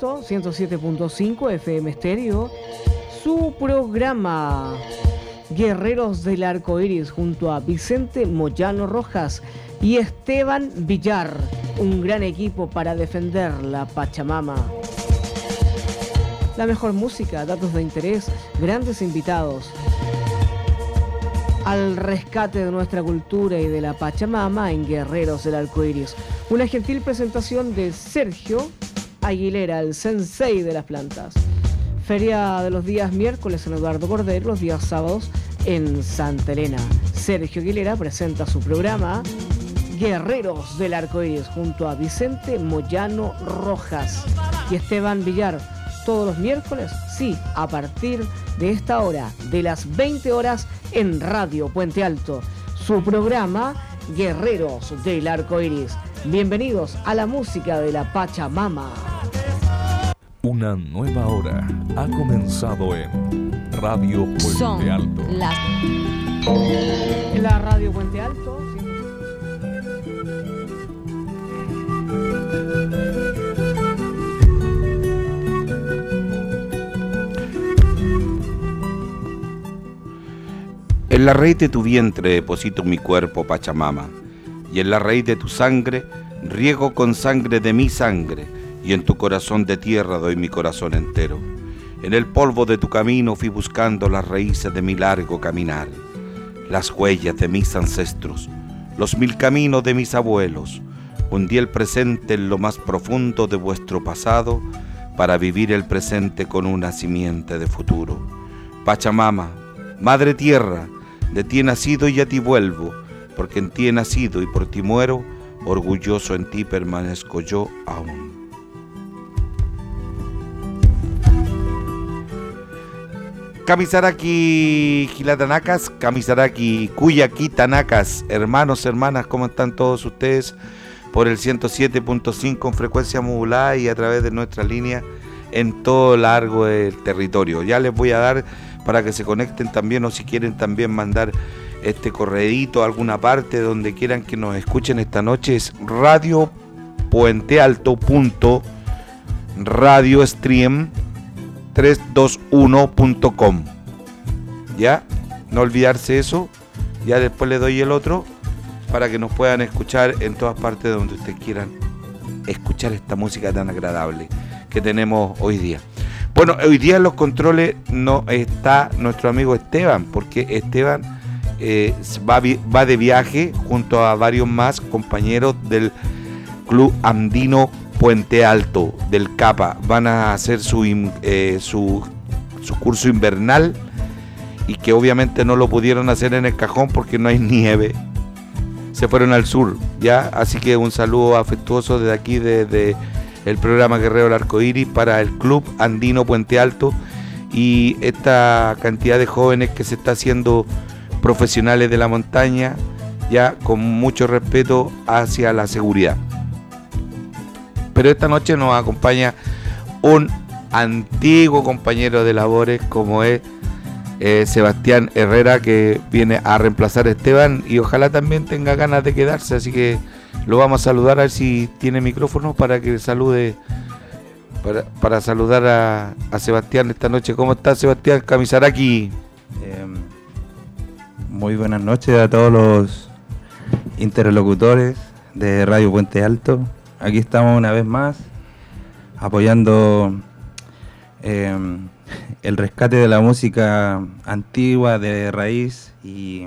Alto, 107.5 FM Estéreo, su programa Guerreros del Arco Iris junto a Vicente Moyano Rojas y Esteban Villar, un gran equipo para defender la Pachamama. La mejor música, datos de interés, grandes invitados. Al rescate de nuestra cultura y de la Pachamama en Guerreros del Arco Iris. Una gentil presentación de Sergio Aguilera, el sensei de las plantas. Feria de los días miércoles en Eduardo Cordero, los días sábados en Santa Elena. Sergio Aguilera presenta su programa Guerreros del Arco Iris junto a Vicente Moyano Rojas y Esteban Villar. Todos los miércoles, sí, a partir de esta hora, de las 20 horas en Radio Puente Alto. Su programa Guerreros del Arco Iris. Bienvenidos a la música de la Pachamama. Una nueva hora ha comenzado en Radio Puente Alto. En la Radio Puente Alto. En la raíz de tu vientre deposito mi cuerpo, Pachamama, y en la raíz de tu sangre riego con sangre de mi sangre, y en tu corazón de tierra doy mi corazón entero. En el polvo de tu camino fui buscando las raíces de mi largo caminar, las huellas de mis ancestros, los mil caminos de mis abuelos. Hundí el presente en lo más profundo de vuestro pasado para vivir el presente con una simiente de futuro. Pachamama, Madre Tierra, de ti he nacido y a ti vuelvo, porque en ti he nacido y por ti muero, orgulloso en ti permanezco yo aún. Kamisaraki Gilatanacas, Kamisaraki Kuyaki Tanacas, hermanos, hermanas, ¿cómo están todos ustedes? Por el 107.5 en frecuencia modulada y a través de nuestra línea en todo largo del territorio. Ya les voy a dar para que se conecten también o si quieren también mandar este corredito a alguna parte donde quieran que nos escuchen esta noche es radio punto radio stream 321.com ya no olvidarse eso ya después le doy el otro para que nos puedan escuchar en todas partes donde ustedes quieran escuchar esta música tan agradable que tenemos hoy día. Bueno, hoy día en los controles no está nuestro amigo Esteban, porque Esteban eh, va, va, de viaje junto a varios más compañeros del Club Andino Puente Alto, del CAPA. Van a hacer su, eh, su, su curso invernal y que obviamente no lo pudieron hacer en el cajón porque no hay nieve. Se fueron al sur, ¿ya? Así que un saludo afectuoso desde aquí, desde el programa Guerrero del Arco Iris para el Club Andino Puente Alto y esta cantidad de jóvenes que se está haciendo profesionales de la montaña, ya con mucho respeto hacia la seguridad. Pero esta noche nos acompaña un antiguo compañero de labores como es eh, Sebastián Herrera que viene a reemplazar a Esteban y ojalá también tenga ganas de quedarse, así que lo vamos a saludar a ver si tiene micrófono para que salude, para, saludar a, Sebastián esta noche. ¿Cómo está Sebastián Camisaraki? Eh, muy buenas noches a todos los interlocutores de Radio Puente Alto. Aquí estamos una vez más apoyando eh, el rescate de la música antigua de raíz y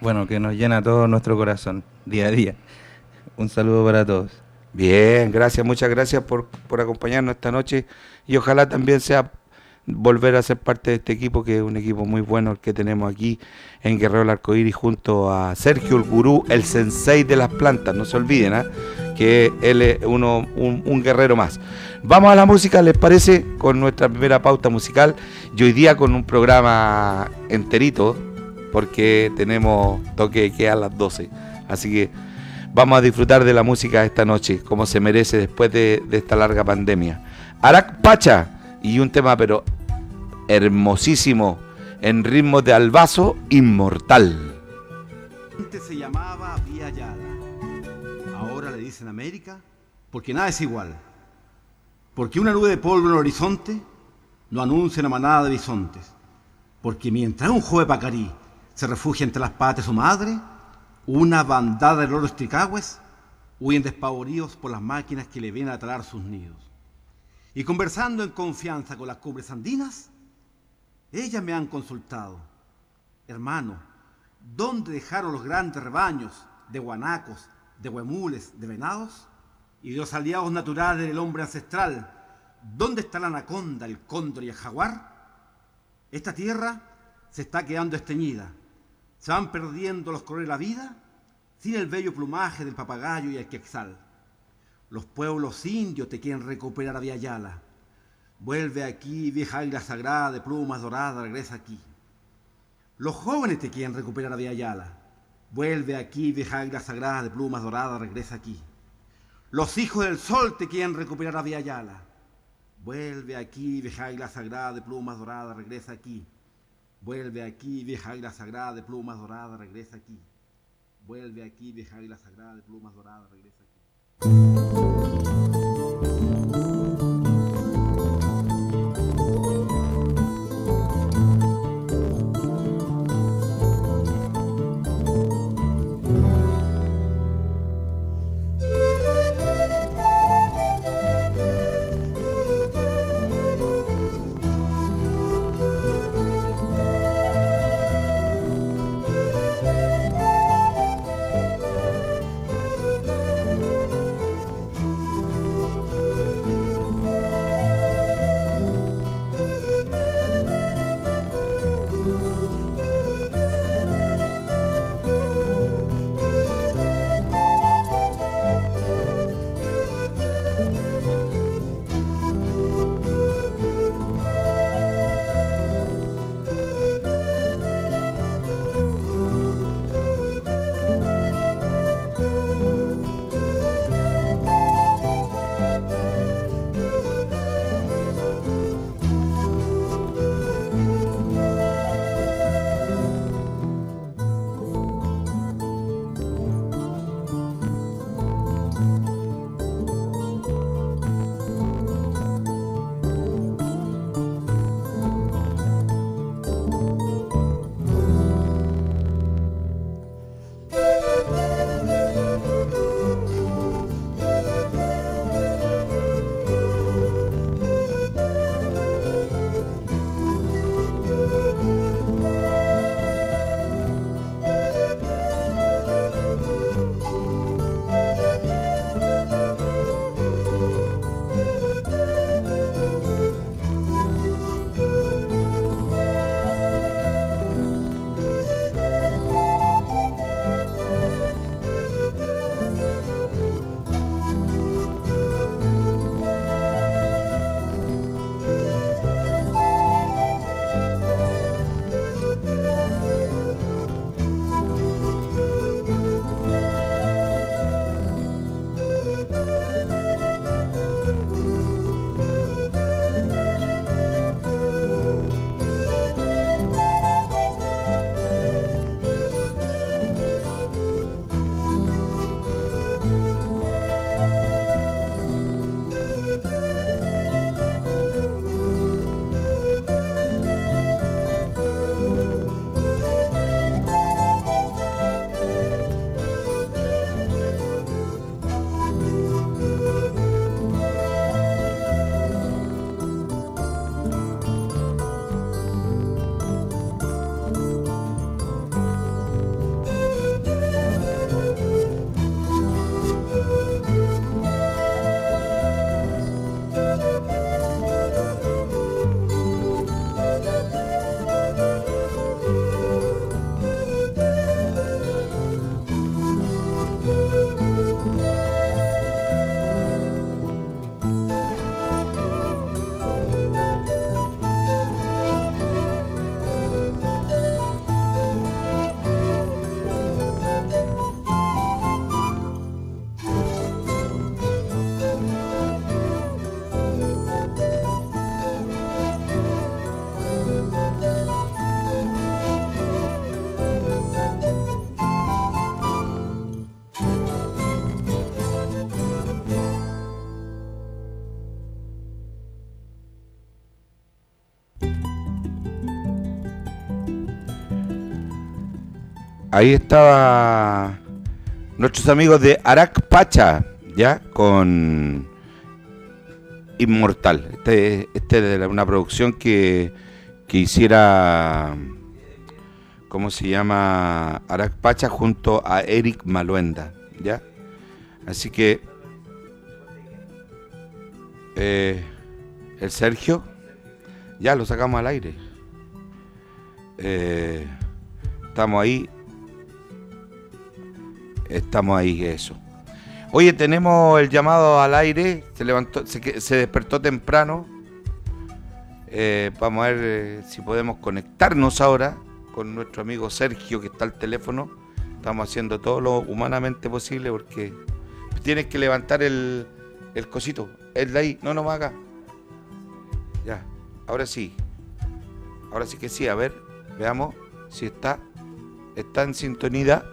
bueno, que nos llena todo nuestro corazón día a día. Un saludo para todos. Bien, gracias, muchas gracias por, por acompañarnos esta noche y ojalá también sea volver a ser parte de este equipo, que es un equipo muy bueno el que tenemos aquí en Guerrero del Arcoíris, junto a Sergio el Gurú, el sensei de las plantas. No se olviden ¿eh? Que él es uno, un, guerrero más. Vamos a la música, ¿les parece? Con nuestra primera pauta musical. Y hoy día con un programa enterito, porque tenemos toque de queda a las 12. Así que vamos a disfrutar de la música esta noche, como se merece después de, esta larga pandemia. Arak Pacha y un tema, pero hermosísimo, en ritmo de albazo inmortal. Antes se llamaba Dicen América, porque nada es igual. Porque una nube de polvo en el horizonte no anuncia una manada de bisontes. Porque mientras un joven pacarí se refugia entre las patas de su madre, una bandada de loros tricagües huyen despavoridos por las máquinas que le vienen a talar sus nidos. Y conversando en confianza con las cubres andinas, ellas me han consultado, hermano, ¿dónde dejaron los grandes rebaños de guanacos, de huemules, de venados? Y de los aliados naturales del hombre ancestral, ¿dónde está la anaconda, el cóndor y el jaguar? Esta tierra se está quedando esteñida, se van perdiendo los colores de la vida sin el bello plumaje del papagayo y el quexal. Los pueblos indios te quieren recuperar a Viayala. Vuelve aquí, vieja águila sagrada de plumas doradas, regresa aquí. Los jóvenes te quieren recuperar a Viayala. Vuelve aquí, vieja águila sagrada de plumas doradas, regresa aquí. Los hijos del sol te quieren recuperar a Viayala. Vuelve aquí, vieja águila sagrada de plumas doradas, regresa aquí. Vuelve aquí, vieja águila sagrada de plumas doradas, regresa aquí. Vuelve aquí, vieja águila sagrada de plumas doradas, regresa aquí. Ahí estaba nuestros amigos de Arak Pacha, ¿ya? Con Inmortal. Este, este es una producción que, que hiciera, ¿cómo se llama? Arak Pacha junto a Eric Maluenda, ¿ya? Así que eh, el Sergio, ya lo sacamos al aire. Eh, estamos ahí. Estamos ahí, eso. Oye, tenemos el llamado al aire. Se levantó, se, se despertó temprano. Eh, vamos a ver si podemos conectarnos ahora con nuestro amigo Sergio que está al teléfono. Estamos haciendo todo lo humanamente posible porque tienes que levantar el, el cosito. El de ahí, no, no haga. Ya, ahora sí. Ahora sí que sí, a ver, veamos si está. Está en sintonía.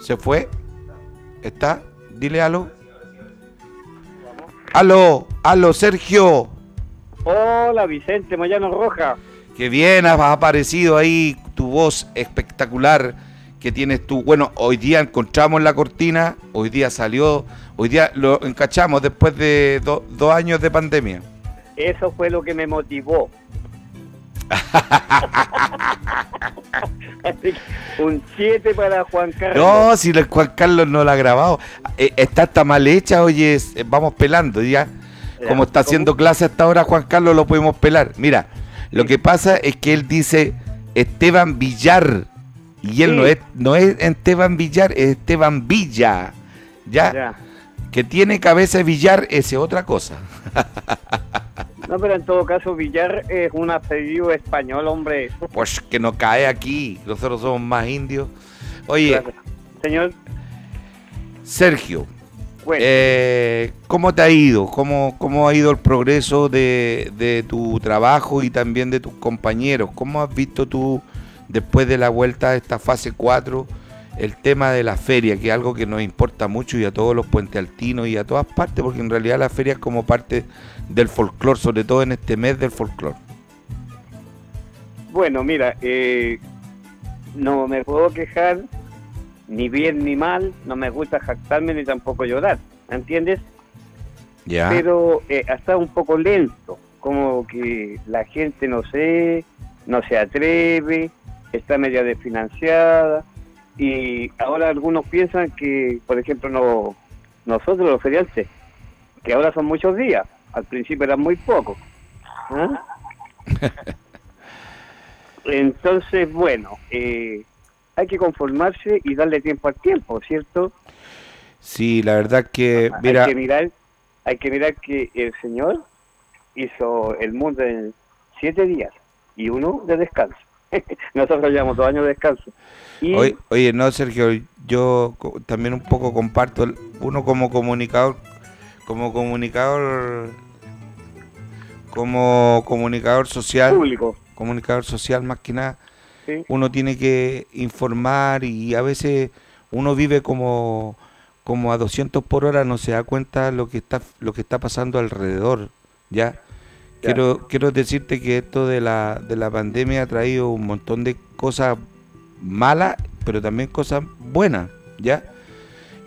Se fue. Está. Dile algo. Aló, aló, Sergio. Hola, Vicente Moyano Roja. Qué bien has aparecido ahí, tu voz espectacular que tienes tú. Bueno, hoy día encontramos la cortina, hoy día salió, hoy día lo encachamos después de dos años de pandemia. Eso fue lo que me motivó. Un 7 para Juan Carlos. No, si el Juan Carlos no lo ha grabado. Eh, está hasta mal hecha, oye, vamos pelando ya. Como está haciendo clase hasta ahora, Juan Carlos lo podemos pelar. Mira, lo que pasa es que él dice Esteban Villar. Y él no, es, no es Esteban Villar, es Esteban Villa. ¿Ya? Que tiene cabeza de Villar, es otra cosa. no, pero en todo caso, Villar es un apellido español, hombre. Pues que no cae aquí. Nosotros somos más indios. Oye. Señor. Sergio. Eh, ¿Cómo te ha ido? ¿Cómo, ¿Cómo ha ido el progreso de, de tu trabajo y también de tus compañeros? ¿Cómo has visto tú después de la vuelta de esta fase 4, el tema de la feria, que es algo que nos importa mucho y a todos los puentes altinos y a todas partes, porque en realidad la feria es como parte del folclore, sobre todo en este mes del folclore. Bueno, mira, eh, no me puedo quejar ni bien ni mal, no me gusta jactarme ni tampoco llorar, ¿entiendes? Ya. Pero eh, ha estado un poco lento, como que la gente no sé, no se atreve, está media desfinanciada y ahora algunos piensan que, por ejemplo, no, nosotros los feriantes, que ahora son muchos días, al principio eran muy pocos. ¿ah? Entonces, bueno, eh, hay que conformarse y darle tiempo al tiempo, ¿cierto? Sí, la verdad que, mira... Hay que mirar, hay que mirar que el Señor hizo el mundo en siete días y uno de descanso. Nosotros llevamos dos años de descanso. Oye, no, Sergio, yo también un poco comparto, uno como comunicador, como comunicador, como comunicador social, público, comunicador social más que nada, uno tiene que informar y a veces uno vive como como a 200 por hora no se da cuenta lo que está lo que está pasando alrededor, ¿ya? Quiero, quiero decirte que esto de la, de la pandemia ha traído un montón de cosas malas, pero también cosas buenas, ¿ya?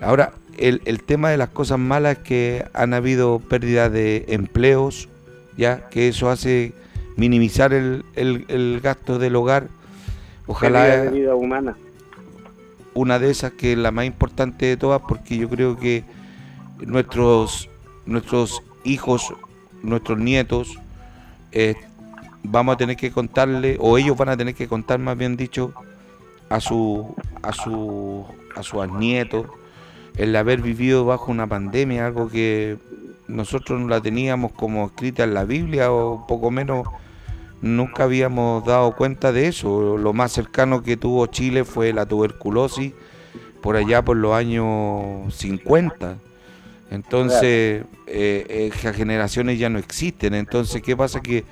Ahora, el, el tema de las cosas malas es que han habido pérdidas de empleos, ¿ya? Que eso hace minimizar el, el, gasto del hogar. Ojalá... vida humana. Una de esas que es la más importante de todas, porque yo creo que nuestros, nuestros hijos, nuestros nietos, eh, vamos a tener que contarle, o ellos van a tener que contar más bien dicho, a su a su a sus nietos el haber vivido bajo una pandemia, algo que nosotros no la teníamos como escrita en la Biblia o poco menos nunca habíamos dado cuenta de eso. Lo más cercano que tuvo Chile fue la tuberculosis por allá por los años 50. Entonces, eh, esas generaciones ya no existen. Entonces, ¿qué pasa? Que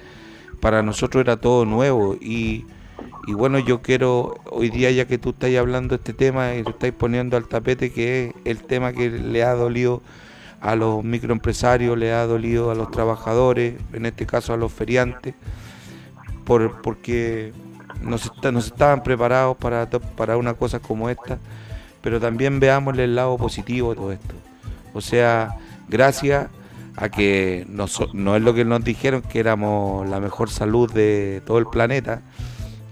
para nosotros era todo nuevo. Y, bueno, yo quiero, hoy día ya que tú estás hablando de este tema y lo estáis poniendo al tapete, que es el tema que le ha dolido a los microempresarios, le ha dolido a los trabajadores, en este caso a los feriantes, por, porque no, está- estaban preparados para, para una cosa como esta, pero también veamos el lado positivo de todo esto. O sea, gracias a que no es lo que nos dijeron que éramos la mejor salud de todo el planeta.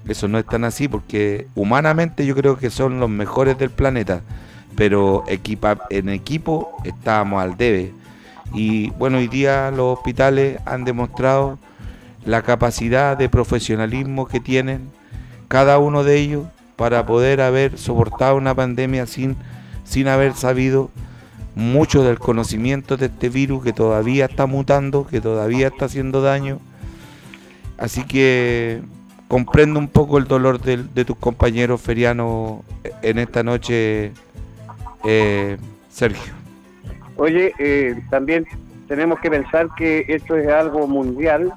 Eso no es tan así porque humanamente yo creo que son los mejores del planeta, pero equipa, en equipo estábamos al debe. Y bueno, hoy día los hospitales han demostrado la capacidad de profesionalismo que tienen cada uno de ellos para poder haber soportado una pandemia sin, sin haber sabido mucho del conocimiento de este virus que todavía está mutando, que todavía está haciendo daño. Así que comprendo un poco el dolor de, de tus compañeros ferianos en esta noche, eh, Sergio. Oye, eh, también tenemos que pensar que esto es algo mundial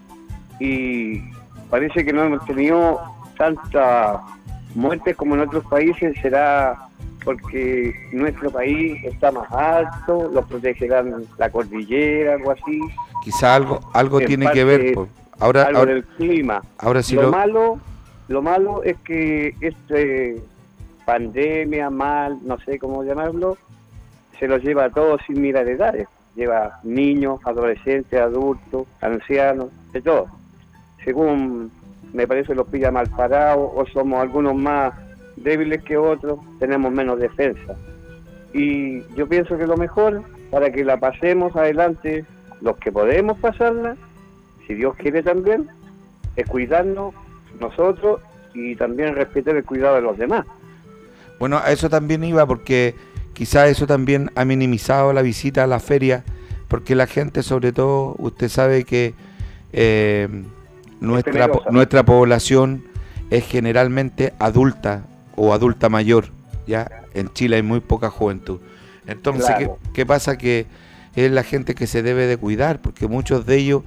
y parece que no hemos tenido tantas muertes como en otros países. Será porque nuestro país está más alto, lo protegerán la cordillera, algo así, Quizá algo, algo En tiene que ver. pues. Ahora, algo ahora, del clima. ahora sí lo lo, malo, lo malo es que este pandemia, mal, no sé cómo llamarlo, se lo lleva a todos sin mirar edades. Lleva niños, adolescentes, adultos, ancianos, de todo. Según me parece los pilla mal parados o somos algunos más débiles que otros, tenemos menos defensa. Y yo pienso que lo mejor para que la pasemos adelante, los que podemos pasarla, si Dios quiere también, es cuidarnos nosotros y también respetar el cuidado de los demás. Bueno, a eso también iba porque quizás eso también ha minimizado la visita a la feria, porque la gente, sobre todo, usted sabe que eh, nuestra, nuestra población es generalmente adulta o adulta mayor, ¿ya? En Chile hay muy poca juventud. Entonces, Claro. ¿qué, qué pasa? Que es la gente que se debe de cuidar, porque muchos de ellos,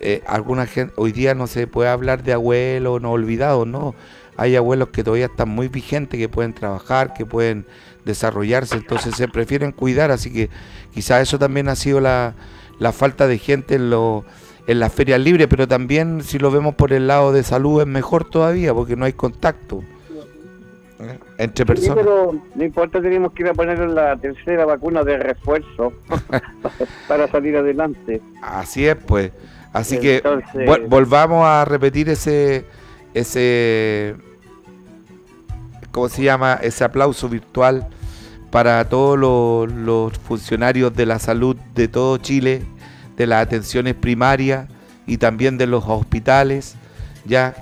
eh, alguna gente, hoy día no se puede hablar de abuelos no olvidados, no. Hay abuelos que todavía están muy vigentes, que pueden trabajar, que pueden desarrollarse, entonces se prefieren cuidar, así que quizás eso también ha sido la, la falta de gente en, lo, en las ferias libres, pero también si lo vemos por el lado de salud es mejor todavía, porque no hay contacto ¿eh? entre Sí, personas. pero no importa, tenemos que ir a poner la tercera vacuna de refuerzo para salir adelante. Así es, pues. Así que vol- volvamos a repetir ese, ese, ¿cómo se llama? Ese aplauso virtual para todos los, los funcionarios de la salud de todo Chile, de las atenciones primarias y también de los hospitales, ya,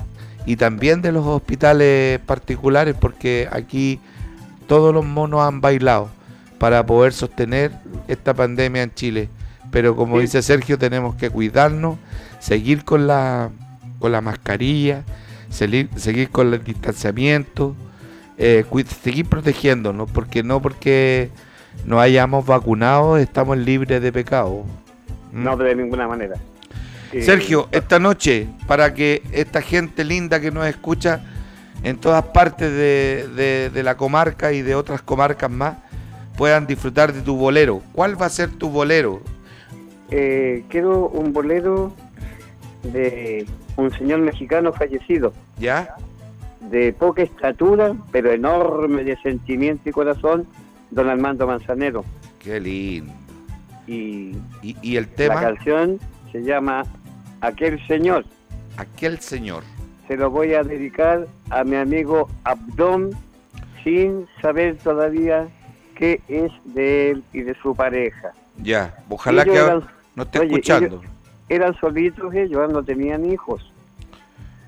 y también de los hospitales particulares, porque aquí todos los monos han bailado para poder sostener esta pandemia en Chile. Pero como Sí. dice Sergio, tenemos que cuidarnos, seguir con la, con la mascarilla, seguir, seguir con el distanciamiento, eh, seguir protegiéndonos, porque no porque nos hayamos vacunado estamos libres de pecado. ¿Mm? No, de ninguna manera. Sergio, esta noche, para que esta gente linda que nos escucha en todas partes de, de- de la comarca y de otras comarcas más, puedan disfrutar de tu bolero. ¿Cuál va a ser tu bolero? Eh, quiero un bolero de un señor mexicano fallecido, ¿Ya? de poca estatura, pero enorme de sentimiento y corazón, don Armando Manzanero. Qué lindo. Y ¿Y, y el la tema? canción se llama Aquel Señor. Aquel señor. Se lo voy a dedicar a mi amigo Abdón, sin saber todavía qué es de él y de su pareja. Ya. Ojalá que eran- no esté oye, escuchando. Eran solitos ellos, no tenían hijos.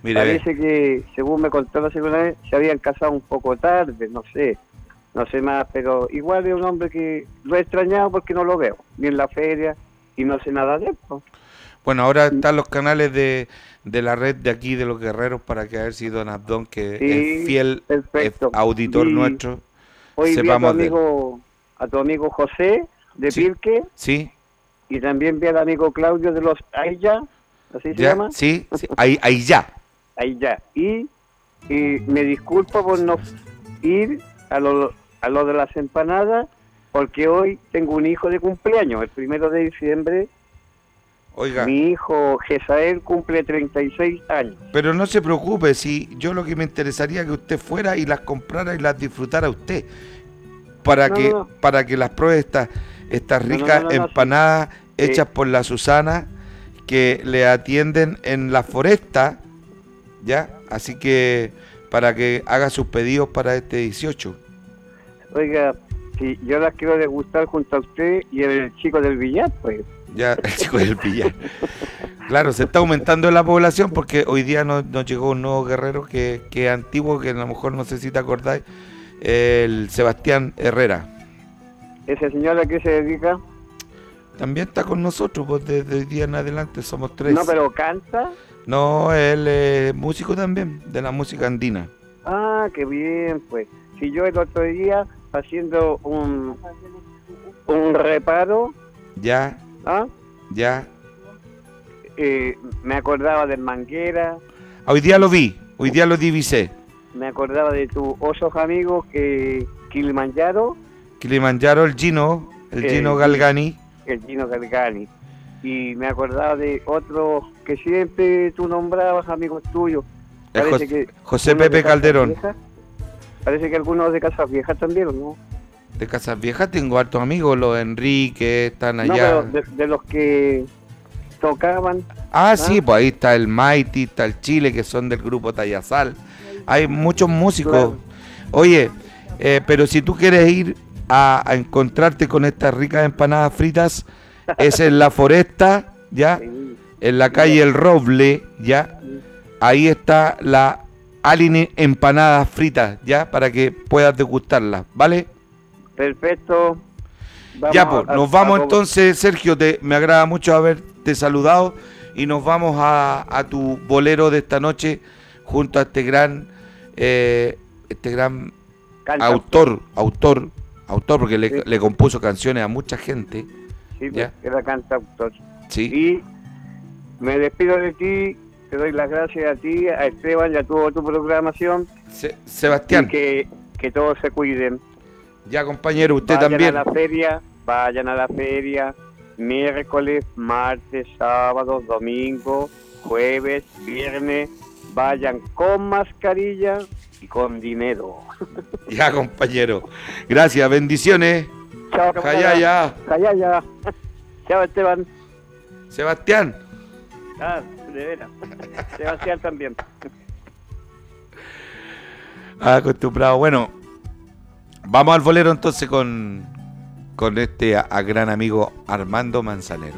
Mire. Parece que, según me contó la segunda vez, se habían casado un poco tarde, no sé, no sé más, pero igual es un hombre que lo he extrañado porque no lo veo, ni en la feria, y no sé nada de él. Bueno, ahora están los canales de, de la red de aquí de los guerreros para que a ver si Don Abdón, que Sí, es fiel es auditor Y nuestro, Hoy vi a tu, sepamos de amigo, a tu amigo José de Sí. Pirque, ¿sí? Y también vi al amigo Claudio de los Ayya, así se ¿Ya? llama, ¿Sí? sí. Ahí, ahí ya. Ayya. Y, y me disculpo por no ir a lo, a lo de las empanadas, porque hoy tengo un hijo de cumpleaños, el primero de diciembre, Oiga. Mi hijo Jezael cumple 36 años. Pero no se preocupe, si yo lo que me interesaría que usted fuera y las comprara y las disfrutara usted. Para No, que no, para que las pruebe estas estas ricas no, empanadas. Hechas por la Susana que le atienden en la foresta, ¿ya? Así que para que haga sus pedidos para este 18. Oiga, si yo las quiero degustar junto a usted y el chico del billar, pues. Ya, el chico del pillar. Claro, se está aumentando la población porque hoy día nos, nos llegó un nuevo guerrero que, que es antiguo, que a lo mejor no sé si te acordáis, el Sebastián Herrera. ¿Ese señor a qué se dedica? También está con nosotros, pues desde hoy día en adelante somos tres. No, pero canta. No, él es músico también, de la música andina. Ah, qué bien, pues. Si yo el otro día haciendo un, un reparo, Ya, ¿ah? ya. Eh, me acordaba de Manguera, Hoy día lo vi, hoy día lo divisé. me acordaba de tus osos amigos que Kilimanjaro, Kilimanjaro, el Gino, el Eh, Gino Galgani. El Gino Galgani. Y me acordaba de otros que siempre tú nombrabas, amigos tuyos. Parece Jos- que José Pepe Calderón. Viejas. Parece que algunos de Casas Viejas también, ¿o ¿no? De Casas Viejas tengo hartos amigos, los Enrique, están No, allá. pero de, de los que tocaban. Ah, sí, pues ahí está el Mighty, está el Chile, que son del grupo Tayasal. Hay muchos músicos. Oye, eh, pero si tú quieres ir a, a encontrarte con estas ricas empanadas fritas, es en la foresta, ¿ya? En la calle El Roble, ¿ya? Ahí está la Aline Empanadas Fritas, ¿ya? Para que puedas degustarlas, ¿vale? Perfecto. Vamos ya, pues, nos vamos a- entonces, Sergio, te, me agrada mucho haberte saludado y nos vamos a, a tu bolero de esta noche junto a este gran, eh, este gran autor, autor, autor, porque le, Sí. le compuso canciones a mucha gente, Sí, pues, ya. era cantautor. ¿sí? Y me despido de ti, te doy las gracias a ti, a Esteban y a toda tu programación. Se- Y Sebastián, que, que todos se cuiden. ya compañero, usted vayan también. a la feria, vayan a la feria miércoles, martes, sábado, domingo, jueves, viernes. Vayan con mascarilla con dinero. Ya, compañero. Gracias, bendiciones. Chao. Jayaya. Jayaya. Chao, Esteban. Sebastián. Ah, de veras. Sebastián también. Acostumbrado. Bueno, vamos al bolero entonces con, con este a- a gran amigo Armando Manzanero.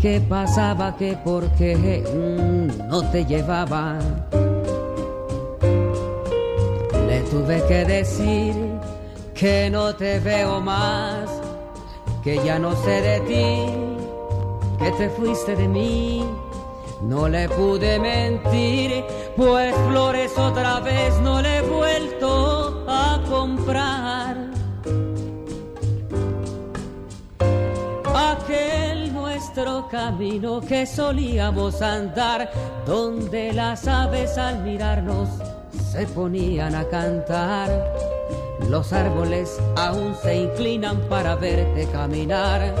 Qué pasaba, que por qué mm, no te llevaba. Le tuve que decir que no te veo más, que ya no sé de ti que te fuiste de mí. No le pude mentir, pues flores otra vez no le he vuelto a comprar. Camino que solíamos andar, donde las aves al mirarnos se ponían a cantar. Los árboles aún se inclinan para verte caminar.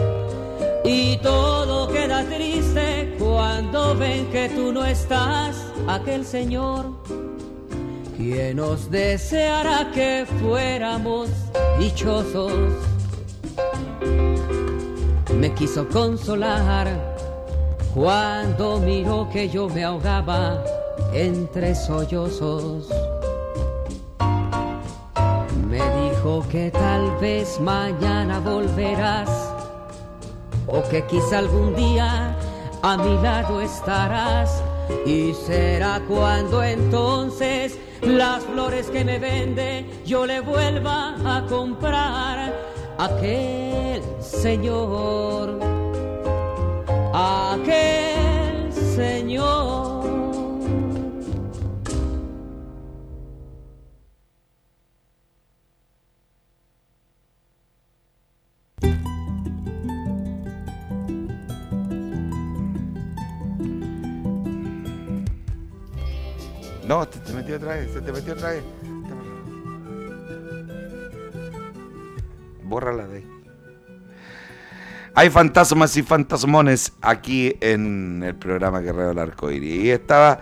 Y todo queda triste cuando ven que tú no estás, aquel Señor, quien nos deseará que fuéramos dichosos. Me quiso consolar cuando miró que yo me ahogaba entre sollozos. Me dijo que tal vez mañana volverás o que quizá algún día a mi lado estarás y será cuando entonces las flores que me vende yo le vuelva a comprar aquel señor, aquel señor. No, te, te metió otra vez, se te metió otra vez. Bórrala de ahí. Hay fantasmas y fantasmones aquí en el programa Guerrero del Arcoíris. Y estaba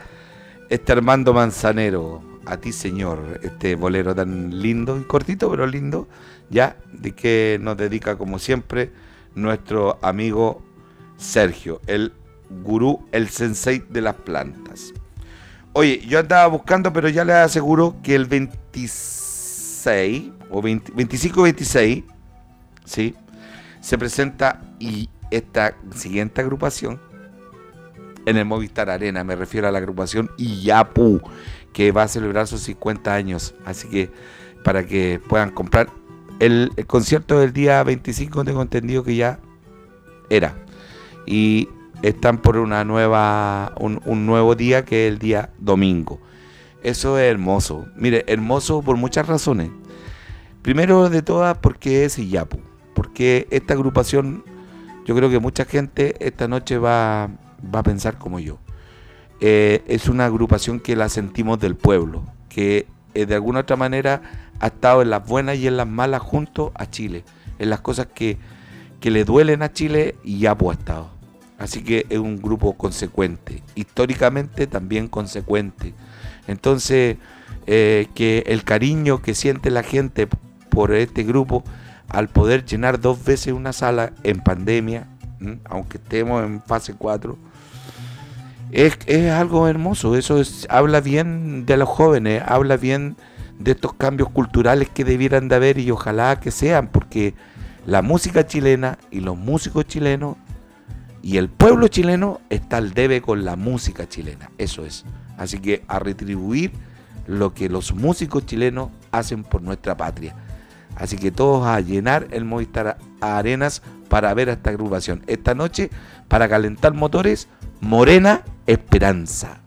este Armando Manzanero, a ti señor, este bolero tan lindo y cortito, pero lindo, ya, de que nos dedica como siempre nuestro amigo Sergio, el gurú, el sensei de las plantas. Oye, yo andaba buscando, pero ya les aseguro que el 26 o 25 26, ¿sí? Se presenta y esta siguiente agrupación en el Movistar Arena, me refiero a la agrupación Iyapu, que va a celebrar sus 50 años. Así que para que puedan comprar el, concierto del día 25, tengo entendido que ya era. Y están por una nueva, un, un, nuevo día que es el día domingo. Eso es hermoso. Mire, hermoso por muchas razones. Primero de todas porque es Iyapu. Porque esta agrupación, yo creo que mucha gente esta noche va, va a pensar como yo. Eh, es una agrupación que la sentimos del pueblo, que eh, de alguna otra manera ha estado en las buenas y en las malas junto a Chile. En las cosas que, que le duelen a Chile, Iyapu ha estado. Así que es un grupo consecuente, históricamente también consecuente. Entonces, eh, que el cariño que siente la gente por este grupo al poder llenar dos veces una sala en pandemia, aunque estemos en fase 4, es, es algo hermoso. Eso es, habla bien de los jóvenes, habla bien de estos cambios culturales que debieran de haber y ojalá que sean, porque la música chilena y los músicos chilenos y el pueblo chileno está al debe con la música chilena, eso es. Así que a retribuir lo que los músicos chilenos hacen por nuestra patria. Así que todos a llenar el Movistar Arenas para ver a esta agrupación. Esta noche, para calentar motores, Morena Esperanza.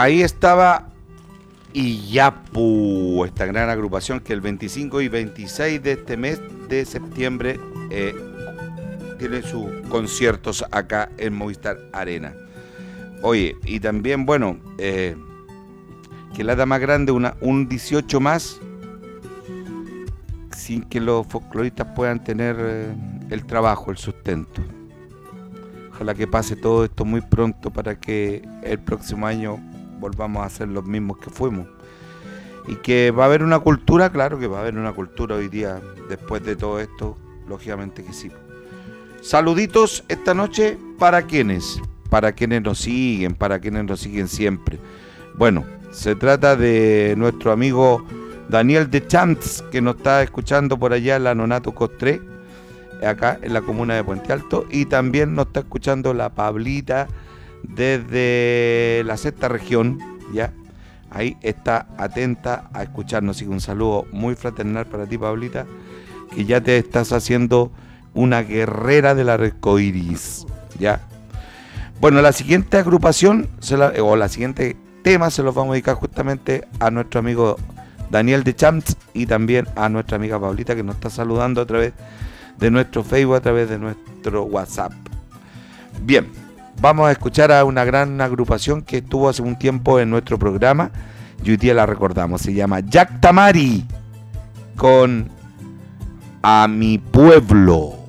Ahí estaba Iyapu, esta gran agrupación que el 25 y 26 de este mes de septiembre eh, tiene sus conciertos acá en Movistar Arena. Oye, y también, bueno, eh, que la más grande, una, un 18 más, sin que los folcloristas puedan tener eh, el trabajo, el sustento. Ojalá que pase todo esto muy pronto para que el próximo año volvamos a ser los mismos que fuimos. Y que va a haber una cultura, claro que va a haber una cultura hoy día, después de todo esto, lógicamente que sí. Saluditos esta noche para quienes, para quienes nos siguen, para quienes nos siguen siempre. Bueno, se trata de nuestro amigo Daniel de Champs, que nos está escuchando por allá en la Nonato Costré, acá en la comuna de Puente Alto, y también nos está escuchando la Pablita desde la sexta región, ya. Ahí está atenta a escucharnos. Así que un saludo muy fraternal para ti, Pablita, que ya te estás haciendo una guerrera del arco iris, ya. Bueno, la siguiente agrupación, o la siguiente tema, se los vamos a dedicar justamente a nuestro amigo Daniel de Champs y también a nuestra amiga Paulita que nos está saludando a través de nuestro Facebook, a través de nuestro WhatsApp. Bien, vamos a escuchar a una gran agrupación que estuvo hace un tiempo en nuestro programa y hoy día la recordamos. Se llama Jack Tamari con A mi pueblo.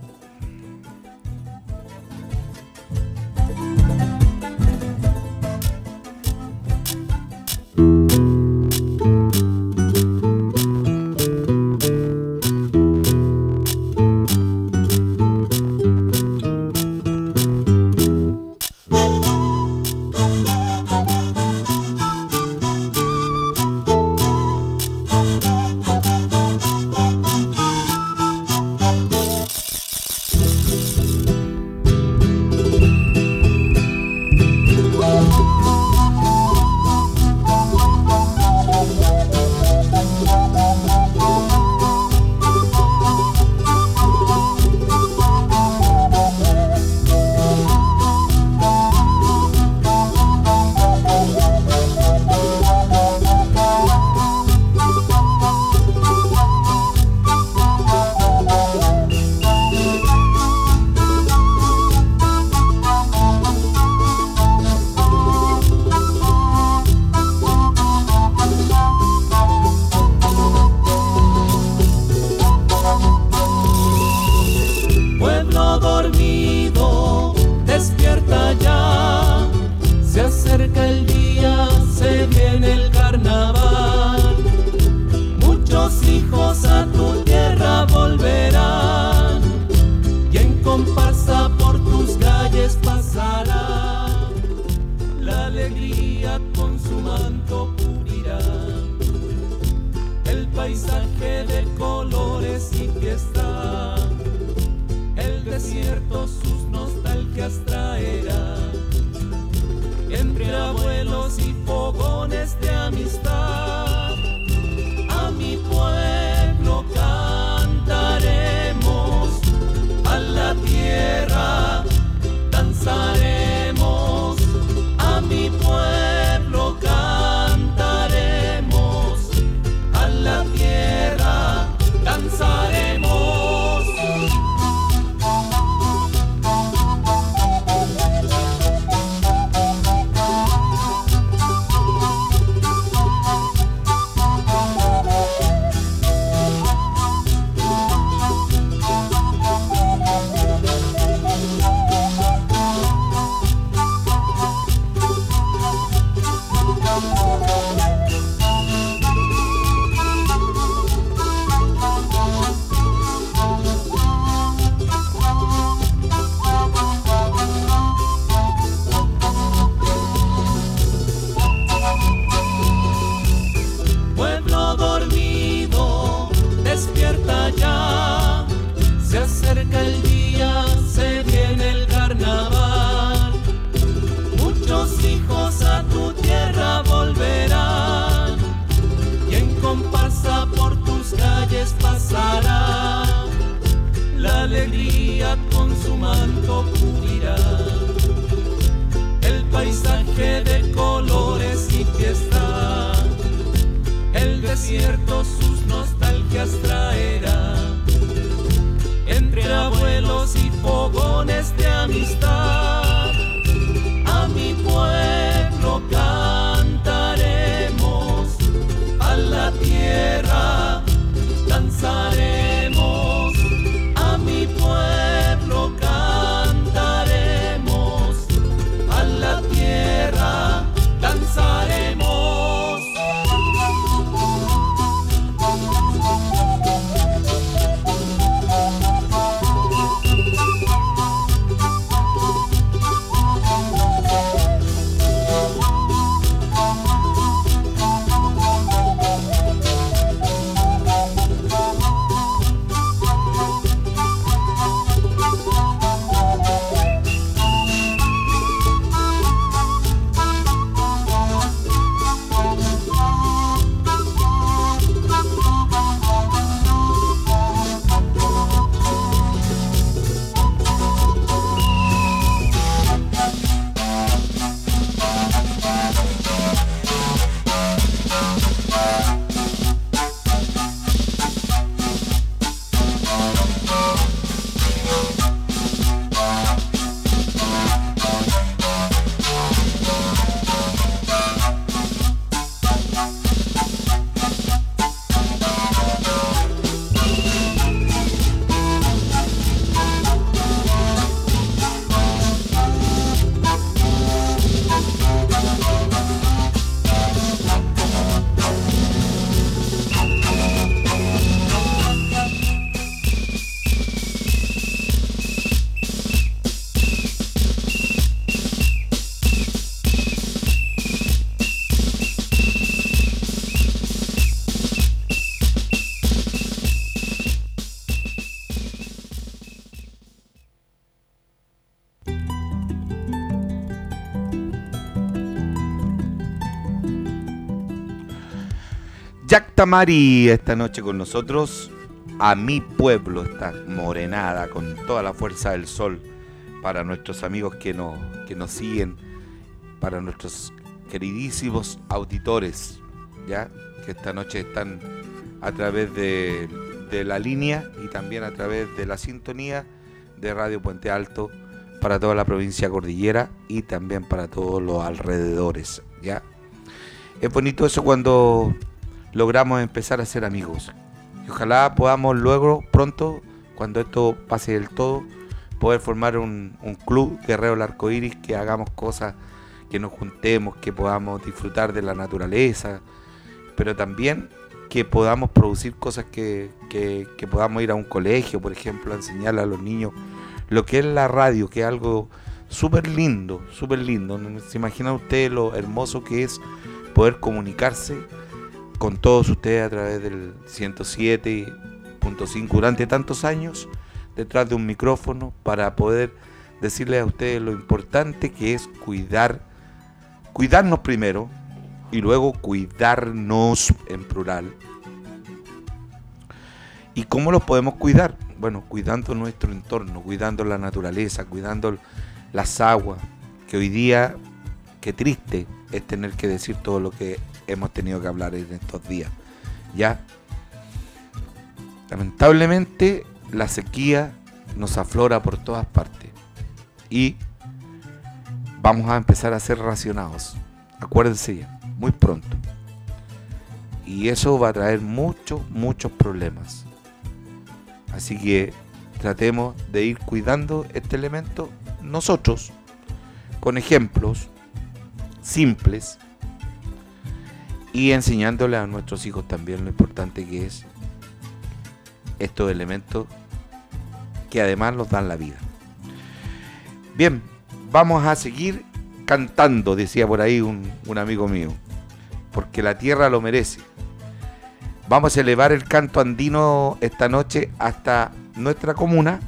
el paisaje de colores y fiesta, el desierto sus nostalgias traerá. Tamari esta noche con nosotros. A mi pueblo está morenada con toda la fuerza del sol para nuestros amigos que nos, que nos siguen, para nuestros queridísimos auditores, ya que esta noche están a través de, de la línea y también a través de la sintonía de Radio Puente Alto para toda la provincia cordillera y también para todos los alrededores, ¿ya? Es bonito eso cuando logramos empezar a ser amigos. Y ojalá podamos luego, pronto, cuando esto pase del todo, poder formar un, club guerrero del arco iris, que hagamos cosas, que nos juntemos, que podamos disfrutar de la naturaleza, pero también que podamos producir cosas que, que, que podamos ir a un colegio, por ejemplo, a enseñarle a los niños lo que es la radio, que es algo súper lindo, súper lindo. ¿Se imagina usted lo hermoso que es poder comunicarse con todos ustedes a través del 107.5 durante tantos años detrás de un micrófono para poder decirles a ustedes lo importante que es cuidar, cuidarnos primero y luego cuidarnos en plural. ¿Y cómo los podemos cuidar? Bueno, cuidando nuestro entorno, cuidando la naturaleza, cuidando las aguas, que hoy día, qué triste es tener que decir todo lo que hemos tenido que hablar en estos días. Ya, lamentablemente, la sequía nos aflora por todas partes y vamos a empezar a ser racionados. Acuérdense ya, muy pronto. Y eso va a traer muchos, muchos problemas. Así que tratemos de ir cuidando este elemento nosotros, con ejemplos simples y enseñándole a nuestros hijos también lo importante que es estos elementos que además nos dan la vida. Bien, vamos a seguir cantando, decía por ahí un, un amigo mío, porque la tierra lo merece. Vamos a elevar el canto andino esta noche hasta nuestra comuna,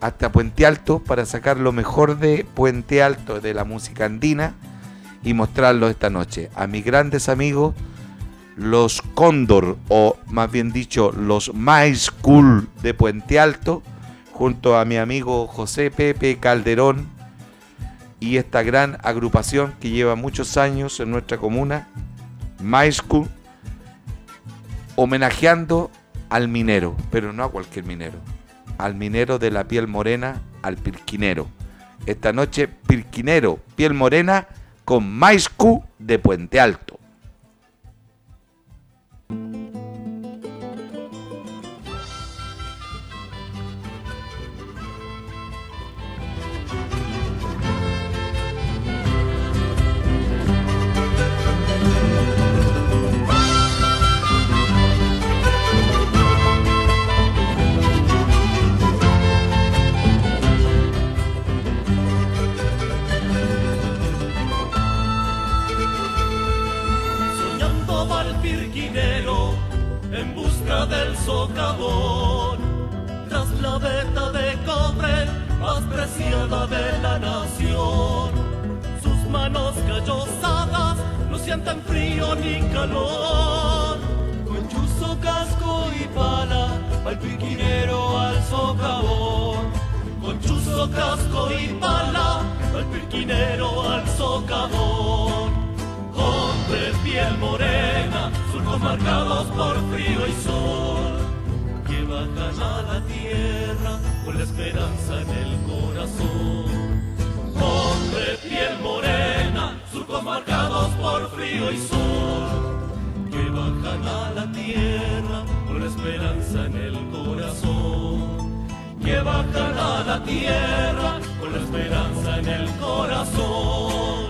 hasta Puente Alto, para sacar lo mejor de Puente Alto, de la música andina, y mostrarlo esta noche a mis grandes amigos, los Cóndor, o más bien dicho, los My School de Puente Alto, junto a mi amigo José Pepe Calderón y esta gran agrupación que lleva muchos años en nuestra comuna, My School, homenajeando al minero, pero no a cualquier minero, al minero de la piel morena, al pirquinero. Esta noche, pirquinero, piel morena, con Maiscu de Puente Alto. De la nación. Sus manos callosadas no sienten frío ni calor. Con chuzo, casco y pala va el pirquinero al socavón. Con chuzo, casco y pala va el pirquinero al socavón. Hombres piel morena, surcos marcados por frío y sol, a la tierra con la esperanza en el corazón. Hombre piel morena, surcos marcados por frío y sol, que bajan a la tierra con la esperanza en el corazón. Que bajan a la tierra con la esperanza en el corazón.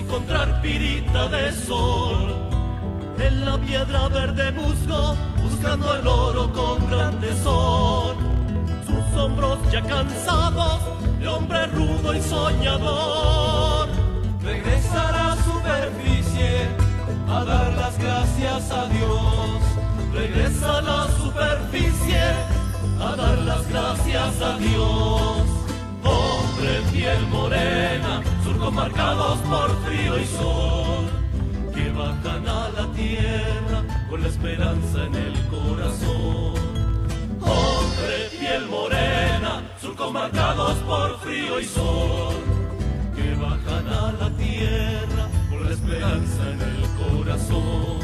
Encontrar pirita de sol en la piedra verde musgo, buscando el oro con gran tesón. Sus hombros ya cansados de hombre rudo y soñador. Regresar a superficie a dar las gracias a Dios. Regresa a la superficie a dar las gracias a Dios. Hombre, piel morena, surcos marcados por frío y sol, que bajan a la tierra con la esperanza en el corazón. Hombre, piel morena, surcos marcados por frío y sol, que bajan a la tierra con la esperanza en el corazón.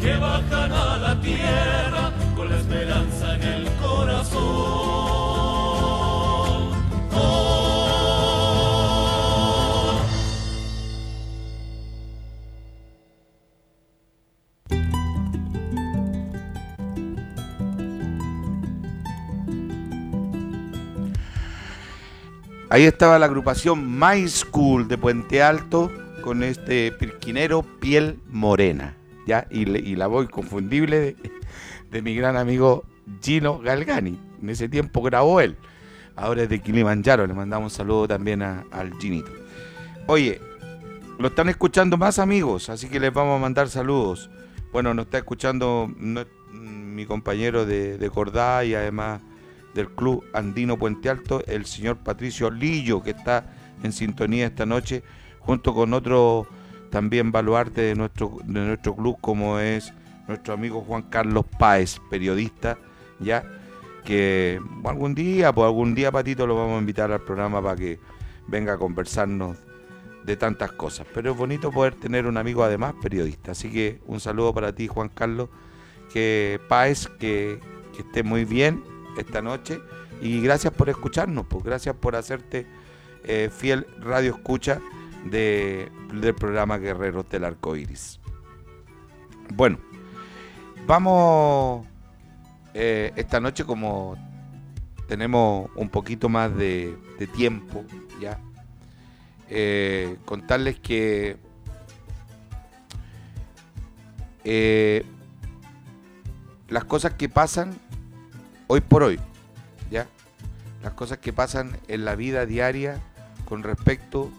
Que bajan a la tierra con la esperanza en el corazón. Ahí estaba la agrupación My School de Puente Alto con este pirquinero piel morena. ¿ya? Y, la voz inconfundible de, mi gran amigo Gino Galgani. En ese tiempo grabó él. Ahora es de Kilimanjaro. Le mandamos un saludo también a- al Ginito. Oye, lo están escuchando más amigos, así que les vamos a mandar saludos. Bueno, nos está escuchando mi compañero de, de Cordá y además del Club Andino Puente Alto, el señor Patricio Lillo, que está en sintonía esta noche, junto con otro también baluarte de nuestro, de nuestro club, como es nuestro amigo Juan Carlos Páez, periodista, ya que algún día, pues algún día, Patito, lo vamos a invitar al programa para que venga a conversarnos de tantas cosas. Pero es bonito poder tener un amigo además periodista. Así que un saludo para ti, Juan Carlos, que Páez, que, que esté muy bien esta noche. Y gracias por escucharnos, pues gracias por hacerte eh, fiel radio escucha de, del programa Guerreros del Arco Iris. Bueno, vamos eh, esta noche como tenemos un poquito más de, tiempo ya. eh, contarles que las cosas que pasan hoy por hoy, ¿ya? Las cosas que pasan en la vida diaria con respecto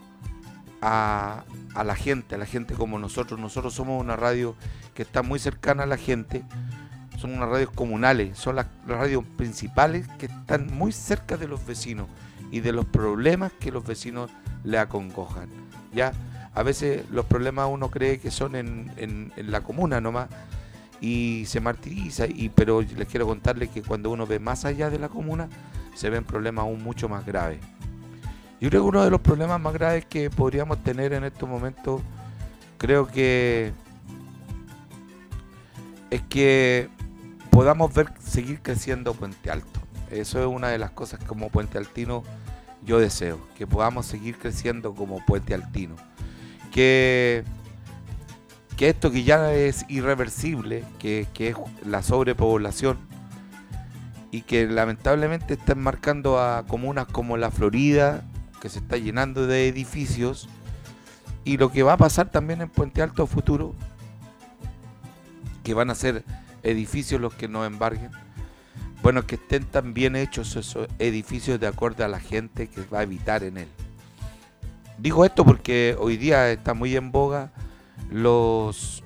a, a la gente, a la gente como nosotros. Nosotros somos una radio que está muy cercana a la gente, son unas radios comunales, son las, radios principales que están muy cerca de los vecinos y de los problemas que los vecinos le acongojan. ¿ya? A veces los problemas uno cree que son en, en- en la comuna nomás y se martiriza, y, pero les quiero contarles que cuando uno ve más allá de la comuna se ven problemas aún mucho más graves. Yo creo que uno de los problemas más graves que podríamos tener en estos momentos, creo que es que podamos ver seguir creciendo Puente Alto. Eso es una de las cosas como Puente Altino yo deseo, que podamos seguir creciendo como Puente Altino. Que, esto que ya es irreversible, que, que es la sobrepoblación, y que lamentablemente está enmarcando a comunas como la Florida, que se está llenando de edificios, y lo que va a pasar también en Puente Alto futuro, que van a ser edificios los que nos embarguen. Bueno, que estén tan bien hechos esos edificios de acuerdo a la gente que va a habitar en él. Digo esto porque hoy día está muy en boga los,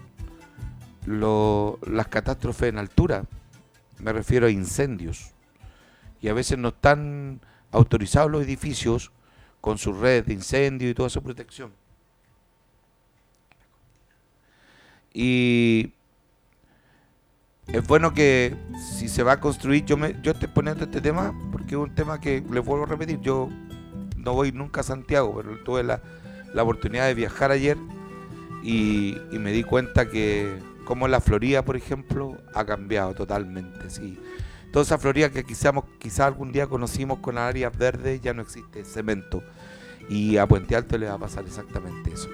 lo- las catástrofes en altura. Me refiero a incendios. Y a veces no están autorizados los edificios con su red de incendio y toda su protección. Y es bueno que si se va a construir, yo me, yo estoy poniendo este tema porque es un tema que les vuelvo a repetir, yo no voy nunca a Santiago, pero tuve la, la oportunidad de viajar ayer y, me di cuenta que como la Florida, por ejemplo, ha cambiado totalmente, sí. Toda esa Florida que quizás quizá algún día conocimos con áreas verdes ya no existe, cemento. Y a Puente Alto le va a pasar exactamente eso.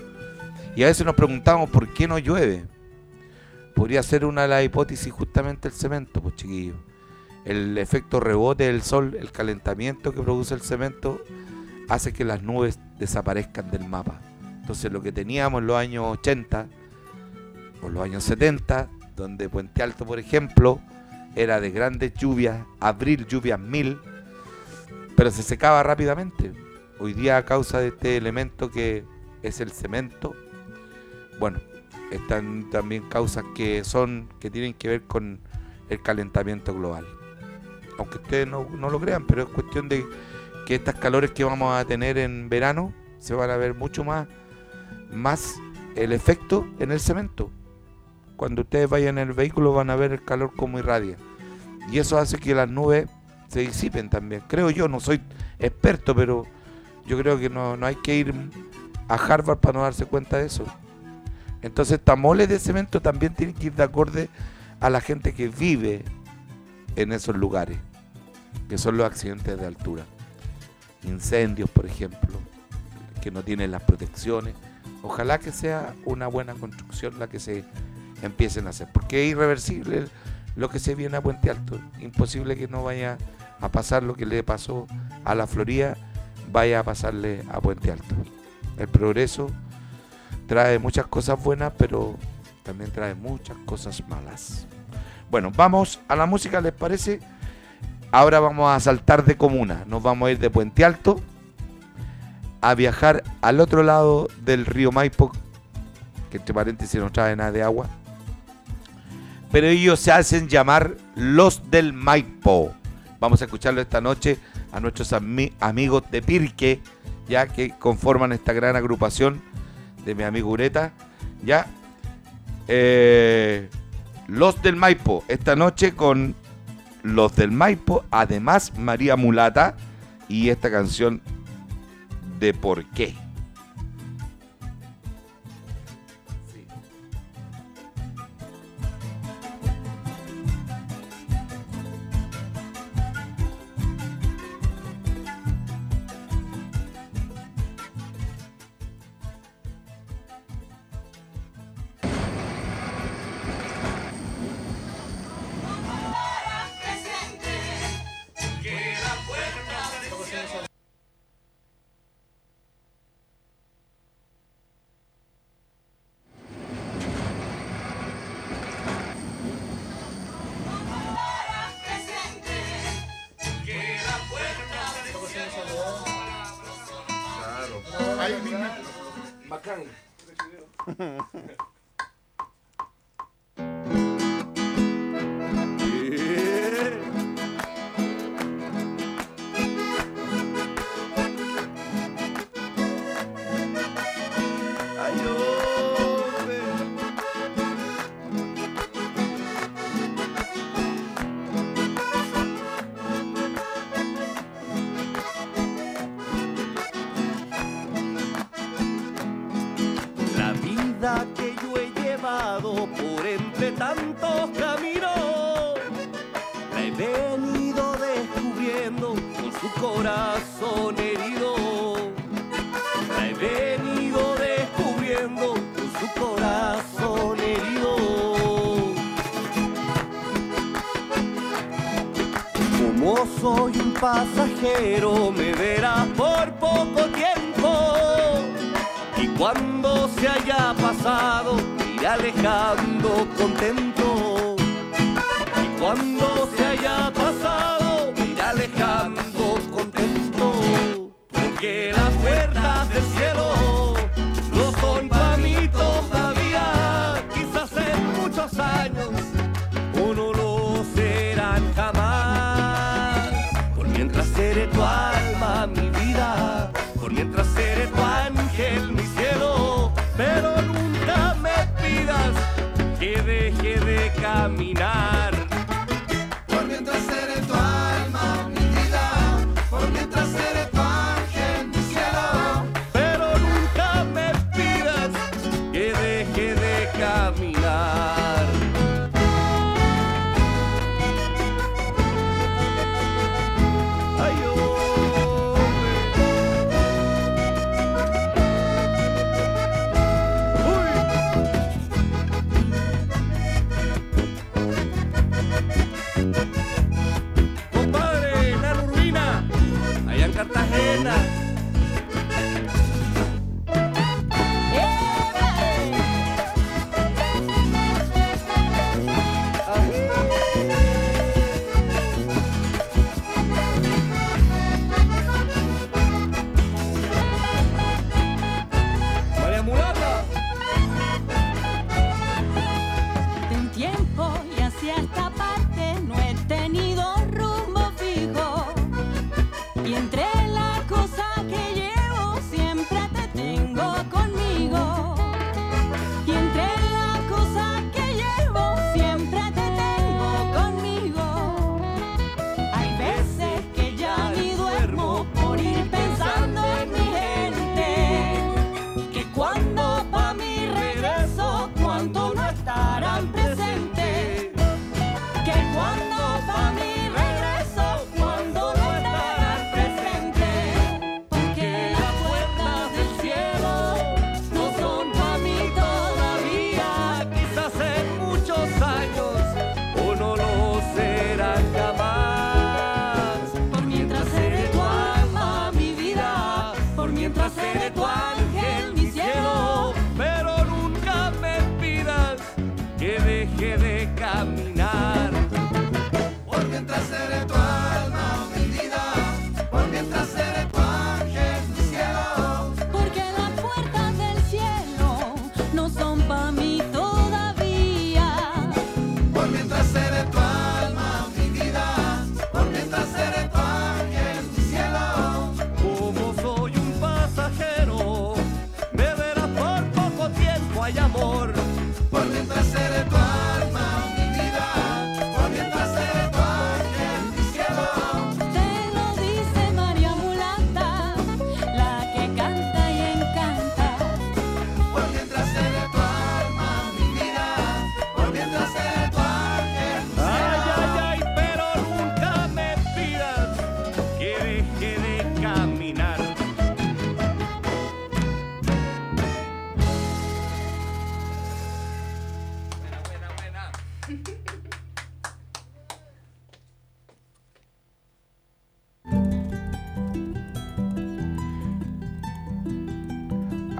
Y a veces nos preguntamos por qué no llueve. Podría ser una de las hipótesis justamente el cemento, pues chiquillos. El efecto rebote del sol, el calentamiento que produce el cemento, hace que las nubes desaparezcan del mapa. Entonces lo que teníamos en los años 80, o los años 70, donde Puente Alto, por ejemplo, era de grandes lluvias, abril lluvias mil, pero se secaba rápidamente. Hoy día a causa de este elemento que es el cemento, bueno, están también causas que son que tienen que ver con el calentamiento global. Aunque ustedes no, no lo crean, pero es cuestión de que estas calores que vamos a tener en verano se van a ver mucho más, más el efecto en el cemento. Cuando ustedes vayan en el vehículo van a ver el calor como irradia. Y eso hace que las nubes se disipen también. Creo yo, no soy experto, pero yo creo que no, no hay que ir a Harvard para no darse cuenta de eso. Entonces, esta mole de cemento también tiene que ir de acorde a la gente que vive en esos lugares, que son los accidentes de altura. Incendios, por ejemplo, que no tienen las protecciones. Ojalá que sea una buena construcción la que se empiecen a hacer, porque es irreversible lo que se viene a Puente Alto. Imposible que no vaya a pasar lo que le pasó a la Florida, vaya a pasarle a Puente Alto. El progreso trae muchas cosas buenas, pero también trae muchas cosas malas. Bueno, vamos a la música, ¿les parece? Ahora vamos a saltar de comuna, nos vamos a ir de Puente Alto a viajar al otro lado del río Maipo, que entre paréntesis no trae nada de agua, pero ellos se hacen llamar los del Maipo. Vamos a escucharlo esta noche a nuestros amigos de Pirque, ya que conforman esta gran agrupación de mi amigo Ureta, ya. Eh, los del Maipo, esta noche con los del Maipo, además María Mulata y esta canción de por qué.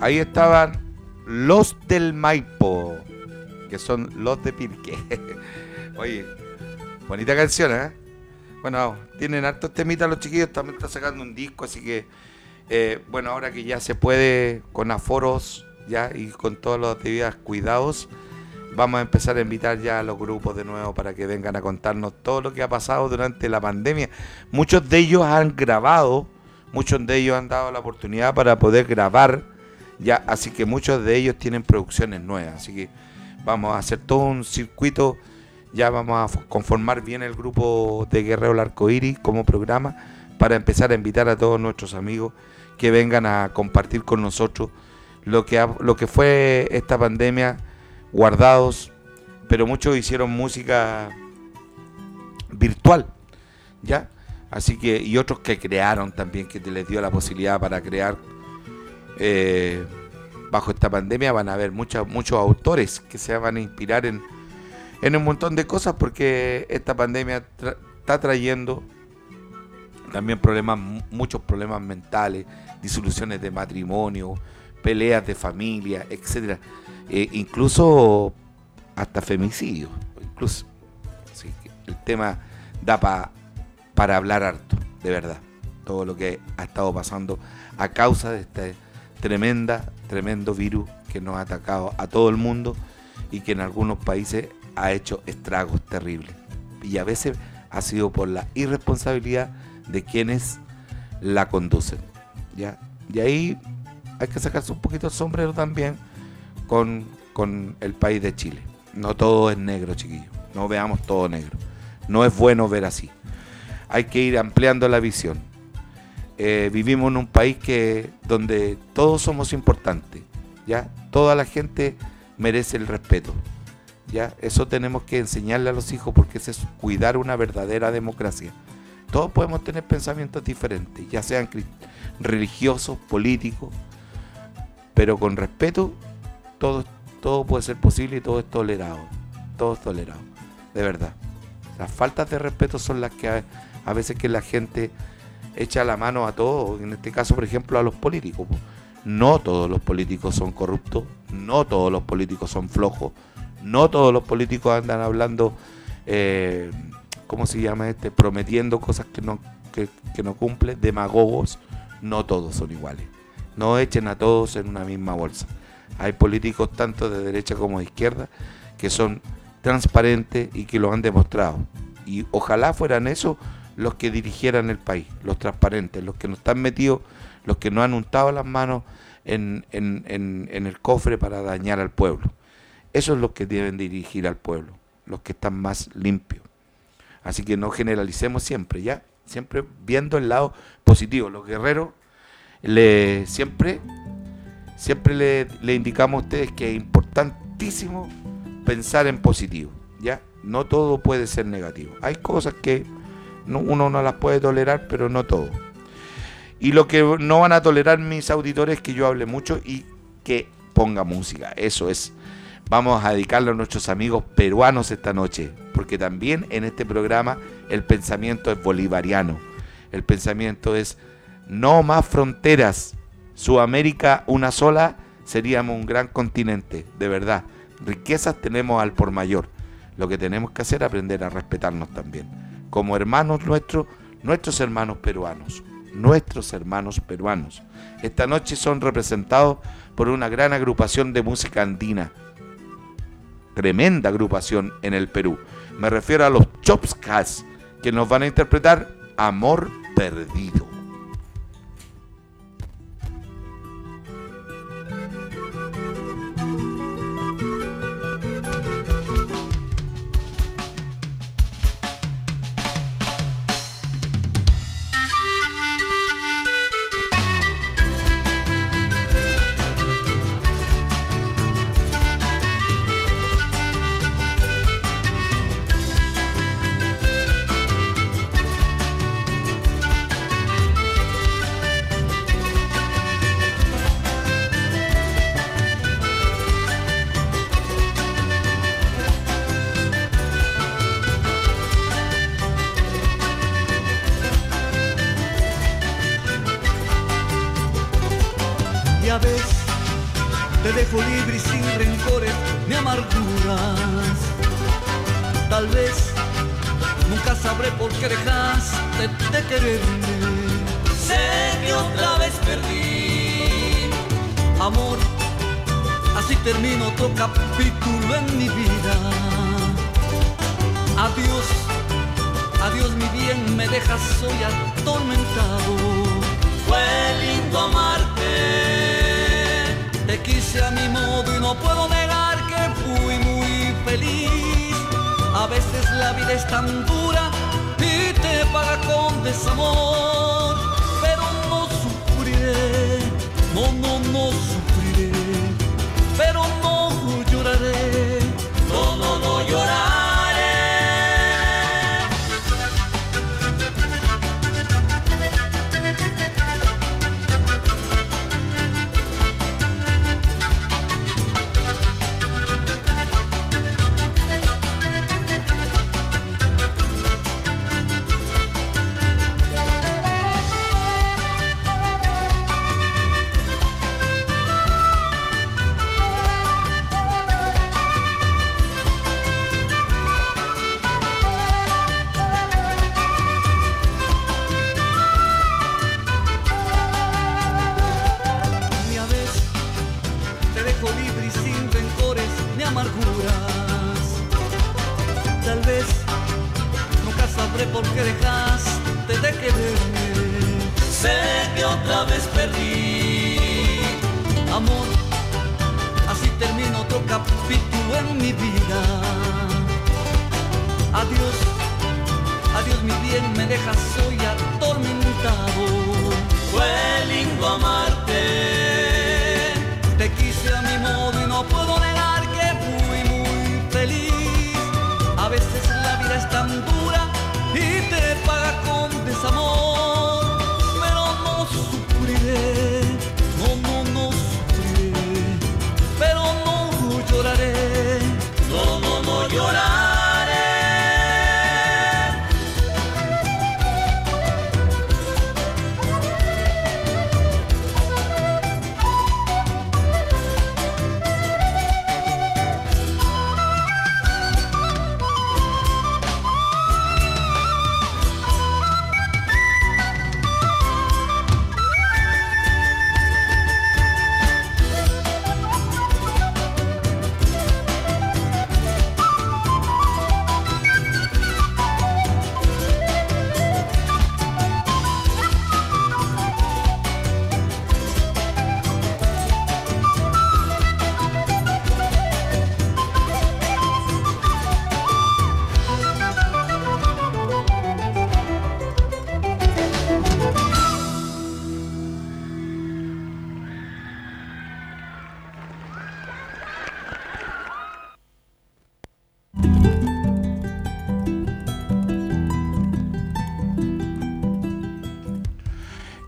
Ahí estaban los del Maipo, que son los de Pirque. Oye, bonita canción, ¿eh? Bueno, tienen hartos temitas los chiquillos, también están sacando un disco, así que, eh, bueno, ahora que ya se puede con aforos ya y con todos los actividades cuidados, vamos a empezar a invitar ya a los grupos de nuevo para que vengan a contarnos todo lo que ha pasado durante la pandemia. Muchos de ellos han grabado, muchos de ellos han dado la oportunidad para poder grabar, ya, así que muchos de ellos tienen producciones nuevas, así que vamos a hacer todo un circuito, ya vamos a conformar bien el grupo de Guerrero Arcoíris como programa para empezar a invitar a todos nuestros amigos que vengan a compartir con nosotros lo que, lo que fue esta pandemia guardados, pero muchos hicieron música virtual, ¿ya? Así que, y otros que crearon también, que les dio la posibilidad para crear eh, bajo esta pandemia, van a haber muchos muchos autores que se van a inspirar en, en un montón de cosas, porque esta pandemia está trayendo también problemas, muchos problemas mentales, disoluciones de matrimonio, peleas de familia, etcétera, eh, incluso hasta femicidio, incluso. El tema da para hablar harto, de verdad, todo lo que ha estado pasando a causa de este tremenda, tremendo virus que nos ha atacado a todo el mundo y que en algunos países ha hecho estragos terribles. Y a veces ha sido por la irresponsabilidad de quienes la conducen. ¿ya? Y ahí hay que sacarse un poquito el sombrero también con, el país de Chile. No todo es negro, chiquillos. No veamos todo negro. No es bueno ver así. Hay que ir ampliando la visión. Eh, vivimos en un país que donde todos somos importantes, ya toda la gente merece el respeto, ya eso tenemos que enseñarle a los hijos porque es cuidar una verdadera democracia. Todos podemos tener pensamientos diferentes, ya sean religiosos, políticos, pero con respeto todo, todo puede ser posible y todo es tolerado. Todo es tolerado, de verdad. Las faltas de respeto son las que a, veces que la gente echa la mano a todos, en este caso, por ejemplo, a los políticos. No todos los políticos son corruptos, no todos los políticos son flojos, no todos los políticos andan hablando, eh, ¿cómo se llama este? Prometiendo cosas que no, que, que no cumplen, demagogos, no todos son iguales. No echen a todos en una misma bolsa. Hay políticos tanto de derecha como de izquierda que son transparentes y que lo han demostrado. Y ojalá fueran esos los que dirigieran el país, los transparentes, los que no están metidos, los que no han untado las manos en, el cofre para dañar al pueblo. Esos son los que deben dirigir al pueblo, los que están más limpios. Así que no generalicemos siempre, ¿ya? Siempre viendo el lado positivo. Los guerreros le, siempre, siempre le, indicamos a ustedes que es importantísimo pensar en positivo, ¿ya? No todo puede ser negativo. Hay cosas que uno no las puede tolerar, pero no todo. Y lo que no van a tolerar mis auditores es que yo hable mucho y que ponga música. Eso es. Vamos a dedicarlo a nuestros amigos peruanos esta noche, porque también en este programa el pensamiento es bolivariano. El pensamiento es no más fronteras. Sudamérica una sola, seríamos un gran continente, de verdad. Riquezas tenemos al por mayor. Lo que tenemos que hacer es aprender a respetarnos también. Como hermanos nuestros, nuestros hermanos peruanos. Nuestros hermanos peruanos. Esta noche son representados por una gran agrupación de música andina. Tremenda agrupación en el Perú. Me refiero a los Chopscas, que nos van a interpretar Amor Perdido.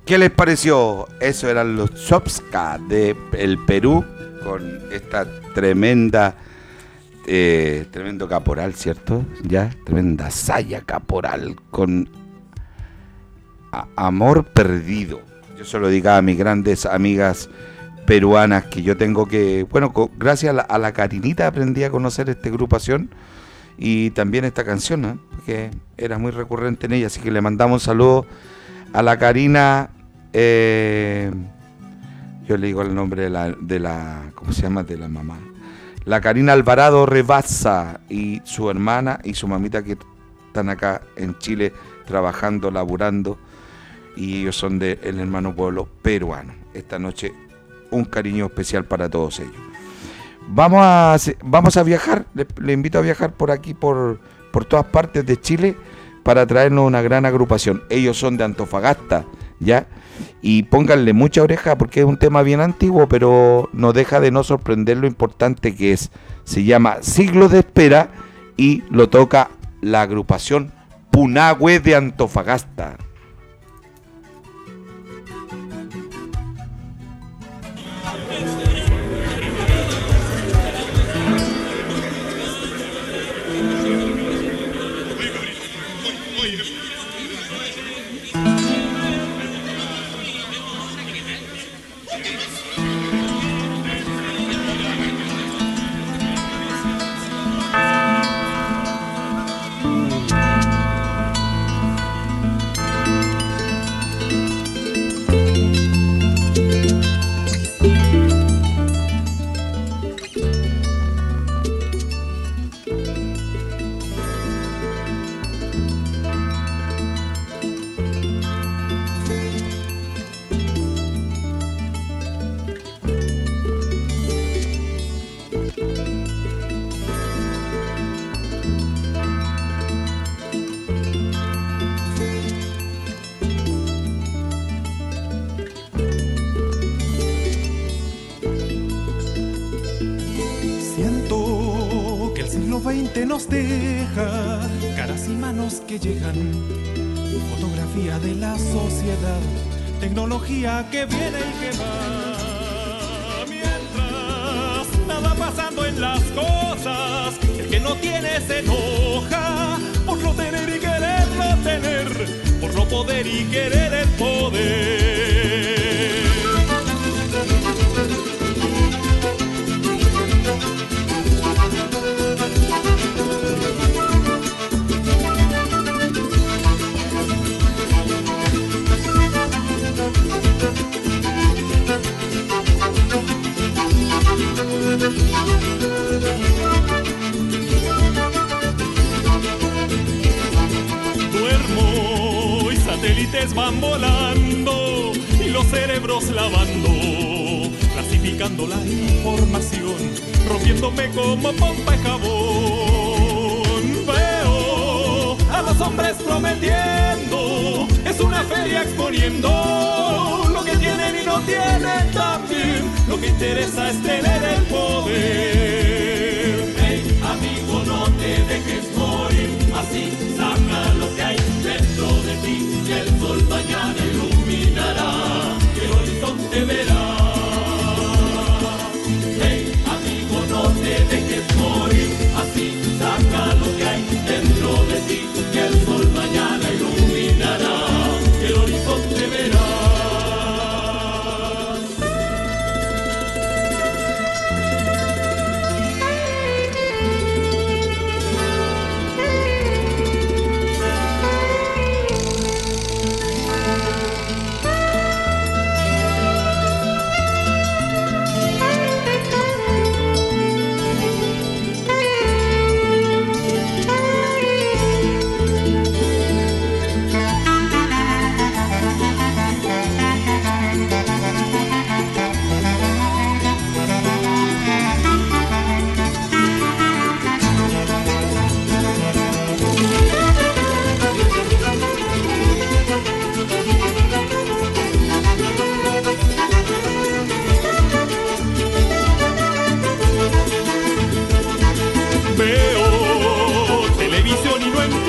¿Qué les pareció? Eso eran los Chopska de el Perú con esta tremenda, eh, tremendo caporal, ¿cierto? Ya, tremenda saya caporal con amor perdido. Yo se lo digo a mis grandes amigas peruanas que yo tengo que, bueno, gracias a la, a la Carinita aprendí a conocer esta agrupación y también esta canción, ¿no? que era muy recurrente en ella, así que le mandamos un saludo a la Karina, eh, yo le digo el nombre de la, de la, ¿cómo se llama? De la mamá. La Karina Alvarado Rebaza y su hermana y su mamita que están acá en Chile trabajando, laburando y ellos son del hermano pueblo peruano. Esta noche un cariño especial para todos ellos. Vamos a, vamos a viajar, le invito a viajar por aquí, por, por todas partes de Chile, para traernos una gran agrupación. Ellos son de Antofagasta, ¿ya? Y pónganle mucha oreja porque es un tema bien antiguo, pero no deja de no sorprender lo importante que es. Se llama Siglos de Espera y lo toca la agrupación Punahue de Antofagasta.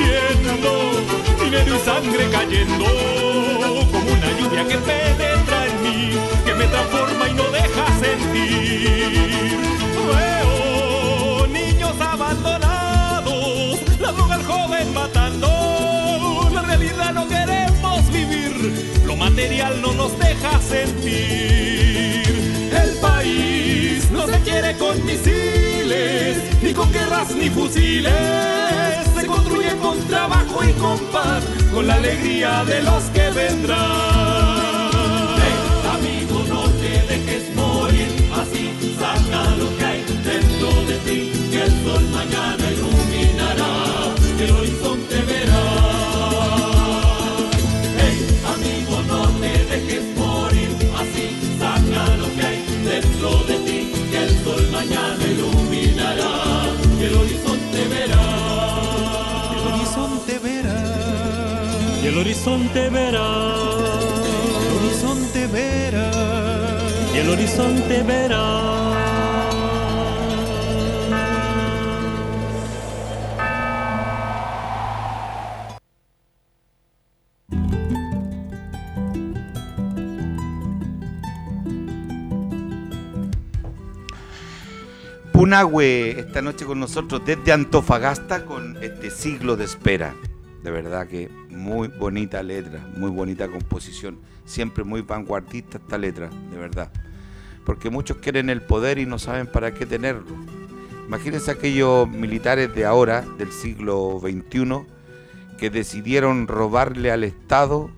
Entiendo dinero y sangre cayendo como una lluvia que penetra en mí, que me transforma y no deja sentir. Veo niños abandonados, la droga al joven matando, la realidad no queremos vivir, lo material no nos deja sentir. El país no se quiere con ni con guerras ni fusiles. Se construye con trabajo y con paz, con la alegría de los que vendrán. El horizonte verá, el horizonte verá. y el horizonte verá. Punahue esta noche con nosotros desde Antofagasta con este siglo de espera. De verdad que muy bonita letra, muy bonita composición. Siempre muy vanguardista esta letra, de verdad. Porque muchos quieren el poder y no saben para qué tenerlo. Imagínense aquellos militares de ahora, del siglo XXI, que decidieron robarle al Estado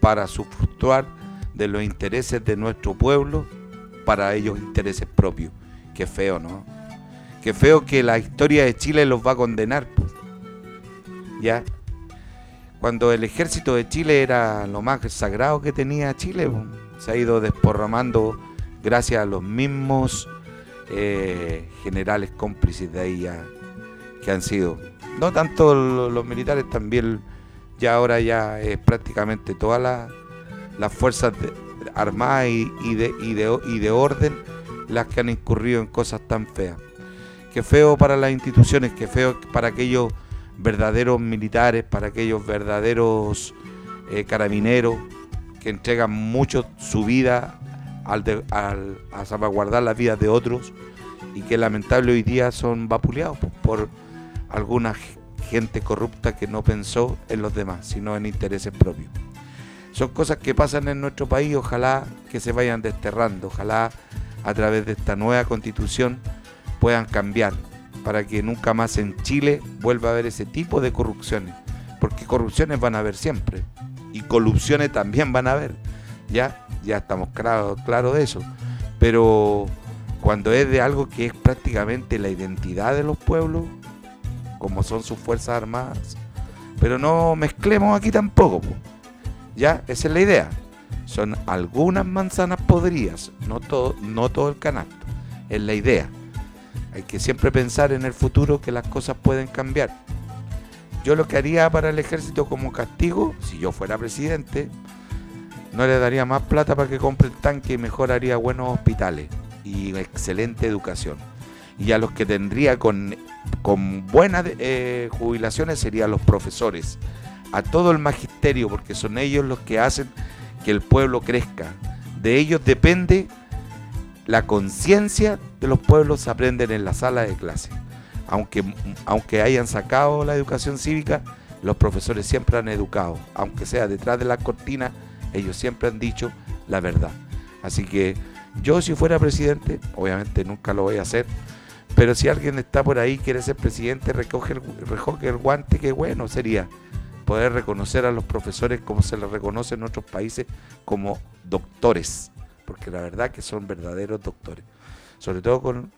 para sufructuar de los intereses de nuestro pueblo para ellos intereses propios. Qué feo, ¿no? Qué feo que la historia de Chile los va a condenar. ¿Ya? Cuando el ejército de Chile era lo más sagrado que tenía Chile, se ha ido desporramando gracias a los mismos eh, generales cómplices de ahí ya, que han sido. No tanto lo- los militares, también ya ahora ya es prácticamente todas las las fuerzas armadas y, y de, y, de, y de orden las que han incurrido en cosas tan feas. qué feo para las instituciones, qué feo para aquellos verdaderos militares, para aquellos verdaderos eh, carabineros que entregan mucho su vida al a salvaguardar las vidas de otros y que lamentable hoy día son vapuleados por alguna gente corrupta que no pensó en los demás, sino en intereses propios. Son cosas que pasan en nuestro país, ojalá que se vayan desterrando, ojalá a través de esta nueva constitución puedan cambiar para que nunca más en Chile vuelva a haber ese tipo de corrupciones, porque corrupciones van a haber siempre y corrupciones también van a haber, ya, ya estamos claros claro de eso, pero cuando es de algo que es prácticamente la identidad de los pueblos, como son sus fuerzas armadas, pero no mezclemos aquí tampoco, ya, esa es la idea. Son algunas manzanas podridas, no todo, no todo el canasto, es la idea. Hay que siempre pensar en el futuro que las cosas pueden cambiar. Yo lo que haría para el ejército como castigo, si yo fuera presidente, no le daría más plata para que compre el tanque y mejor haría buenos hospitales y excelente educación. Y a los que tendría con, con buenas eh, jubilaciones serían los profesores, a todo el magisterio, porque son ellos los que hacen que el pueblo crezca. De ellos depende la conciencia de los pueblos, se aprenden en la sala de clase. Aunque, aunque hayan sacado la educación cívica, los profesores siempre han educado, aunque sea detrás de la cortina, ellos siempre han dicho la verdad. Así que yo si fuera presidente, obviamente nunca lo voy a hacer, pero si alguien está por ahí, quiere ser presidente, recoge recoge el guante, qué bueno sería poder reconocer a los profesores como se les reconoce en otros países como doctores, porque la verdad que son verdaderos doctores, sobre todo con,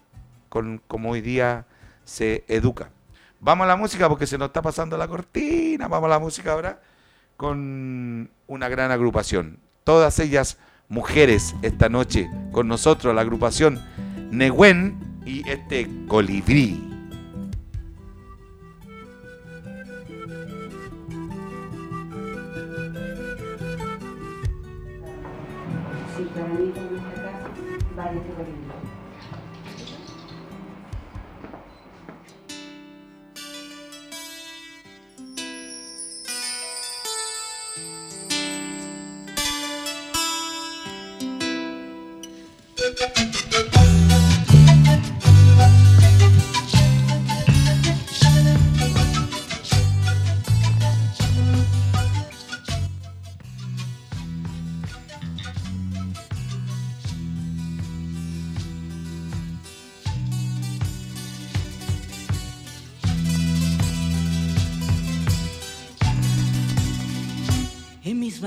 con como hoy día se educa. Vamos a la música porque se nos está pasando la cortina, vamos a la música ahora con una gran agrupación, todas ellas mujeres esta noche con nosotros, la agrupación Neguen y este colibrí. Mis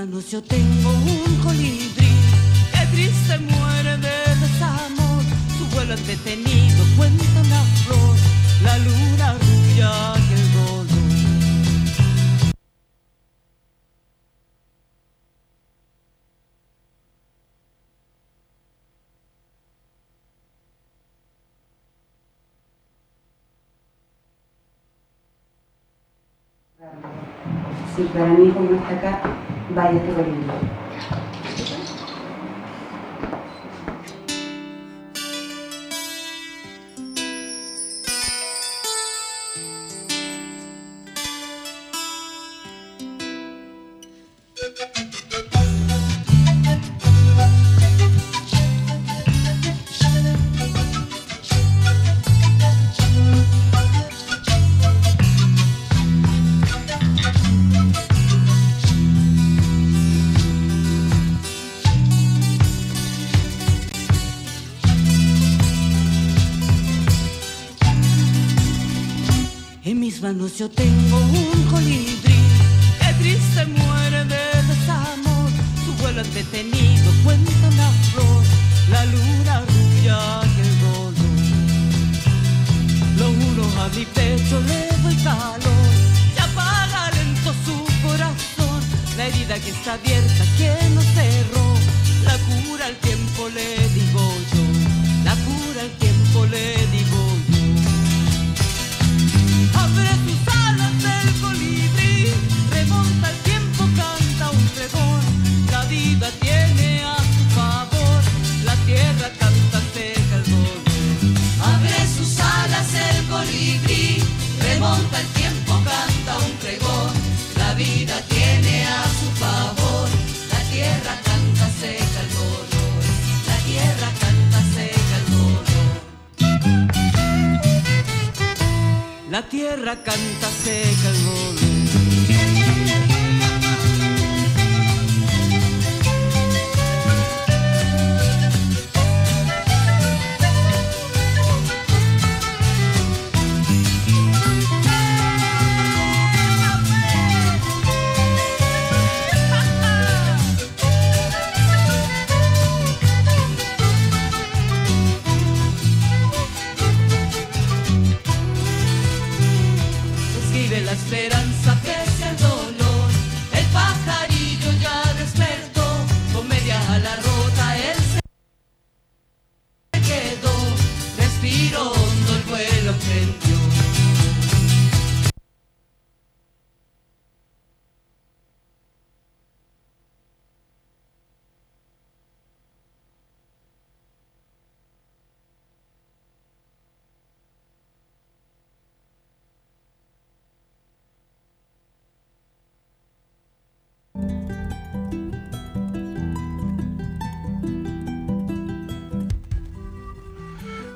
manos yo tengo un colibrí que triste muere de desamor. Su vuelo es detenido, cuenta una flor, la luna rubia que el dolor. Sí, para mí como está acá, vaya este yo tengo el tiempo, canta un pregón, la vida tiene a su favor, la tierra canta seca el dolor, la tierra canta seca el. La tierra canta seca el.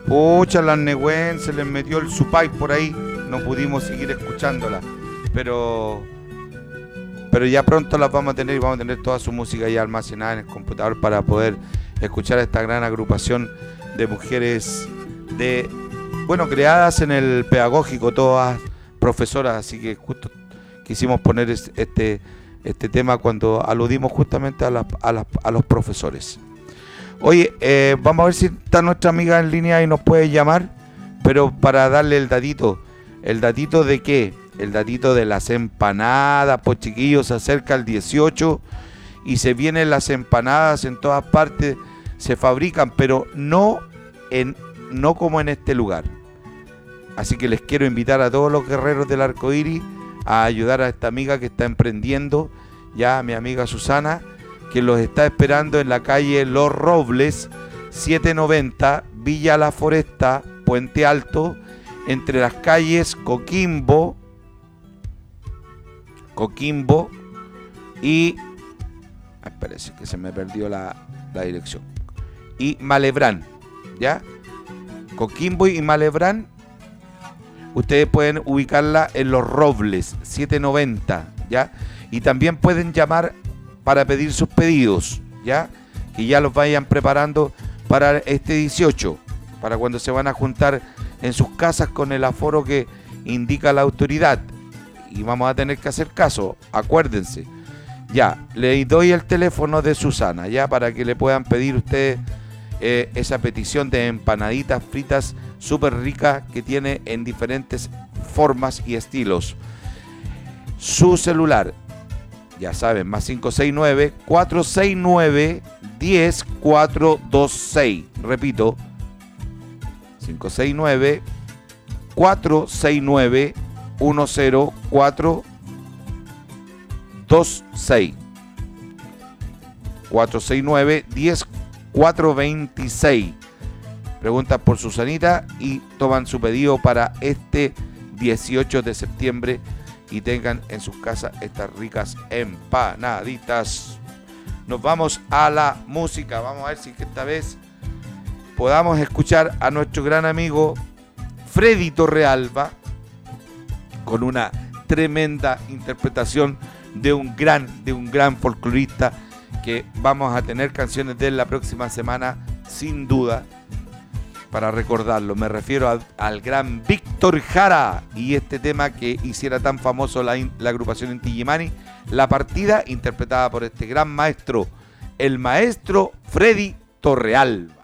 Pucha, la Nehuen se les metió el supay por ahí. No pudimos seguir escuchándola. Pero pero ya pronto las vamos a tener y vamos a tener toda su música ya almacenada en el computador para poder escuchar a esta gran agrupación de mujeres de bueno creadas en el pedagógico todas profesoras así que justo quisimos poner este este tema cuando aludimos justamente a, a los profesores Oye, eh, vamos a ver si está nuestra amiga en línea y nos puede llamar, pero para darle el datito. ¿El datito de qué? El datito de las empanadas, pues chiquillos, se acerca el 18 y se vienen las empanadas en todas partes, se fabrican, pero no, en, no como en este lugar. Así que les quiero invitar a todos los guerreros del arco iris a ayudar a esta amiga que está emprendiendo, ya mi amiga Susana que los está esperando en la calle Los Robles, 790, Villa La Foresta, Puente Alto, entre las calles Coquimbo, Coquimbo y... Espérense que se me perdió la, la dirección. Y Malebrán, ¿ya? Coquimbo y Malebrán, ustedes pueden ubicarla en Los Robles, 790, ¿ya? Y también pueden llamar para pedir sus pedidos, ¿ya? Que ya los vayan preparando para este 18, para cuando se van a juntar en sus casas con el aforo que indica la autoridad. Y vamos a tener que hacer caso, acuérdense. Ya, le doy el teléfono de Susana, ya, para que le puedan pedir ustedes eh, esa petición de empanaditas fritas súper ricas que tiene en diferentes formas y estilos. Su celular ya saben, más 569-469-10426. Repito, 569-469-10426. 469-10426. Preguntan por Susanita y toman su pedido para este 18 de septiembre y tengan en sus casas estas ricas empanaditas. Nos vamos a la música. Vamos a ver si esta vez podamos escuchar a nuestro gran amigo Freddy Torrealba con una tremenda interpretación de un gran, de un gran folclorista que vamos a tener canciones de él la próxima semana, sin duda para recordarlo. Me refiero al gran Víctor Jara y este tema que hiciera tan famoso la, agrupación en Tijimani, La Partida, interpretada por este gran maestro, el maestro Freddy Torreal.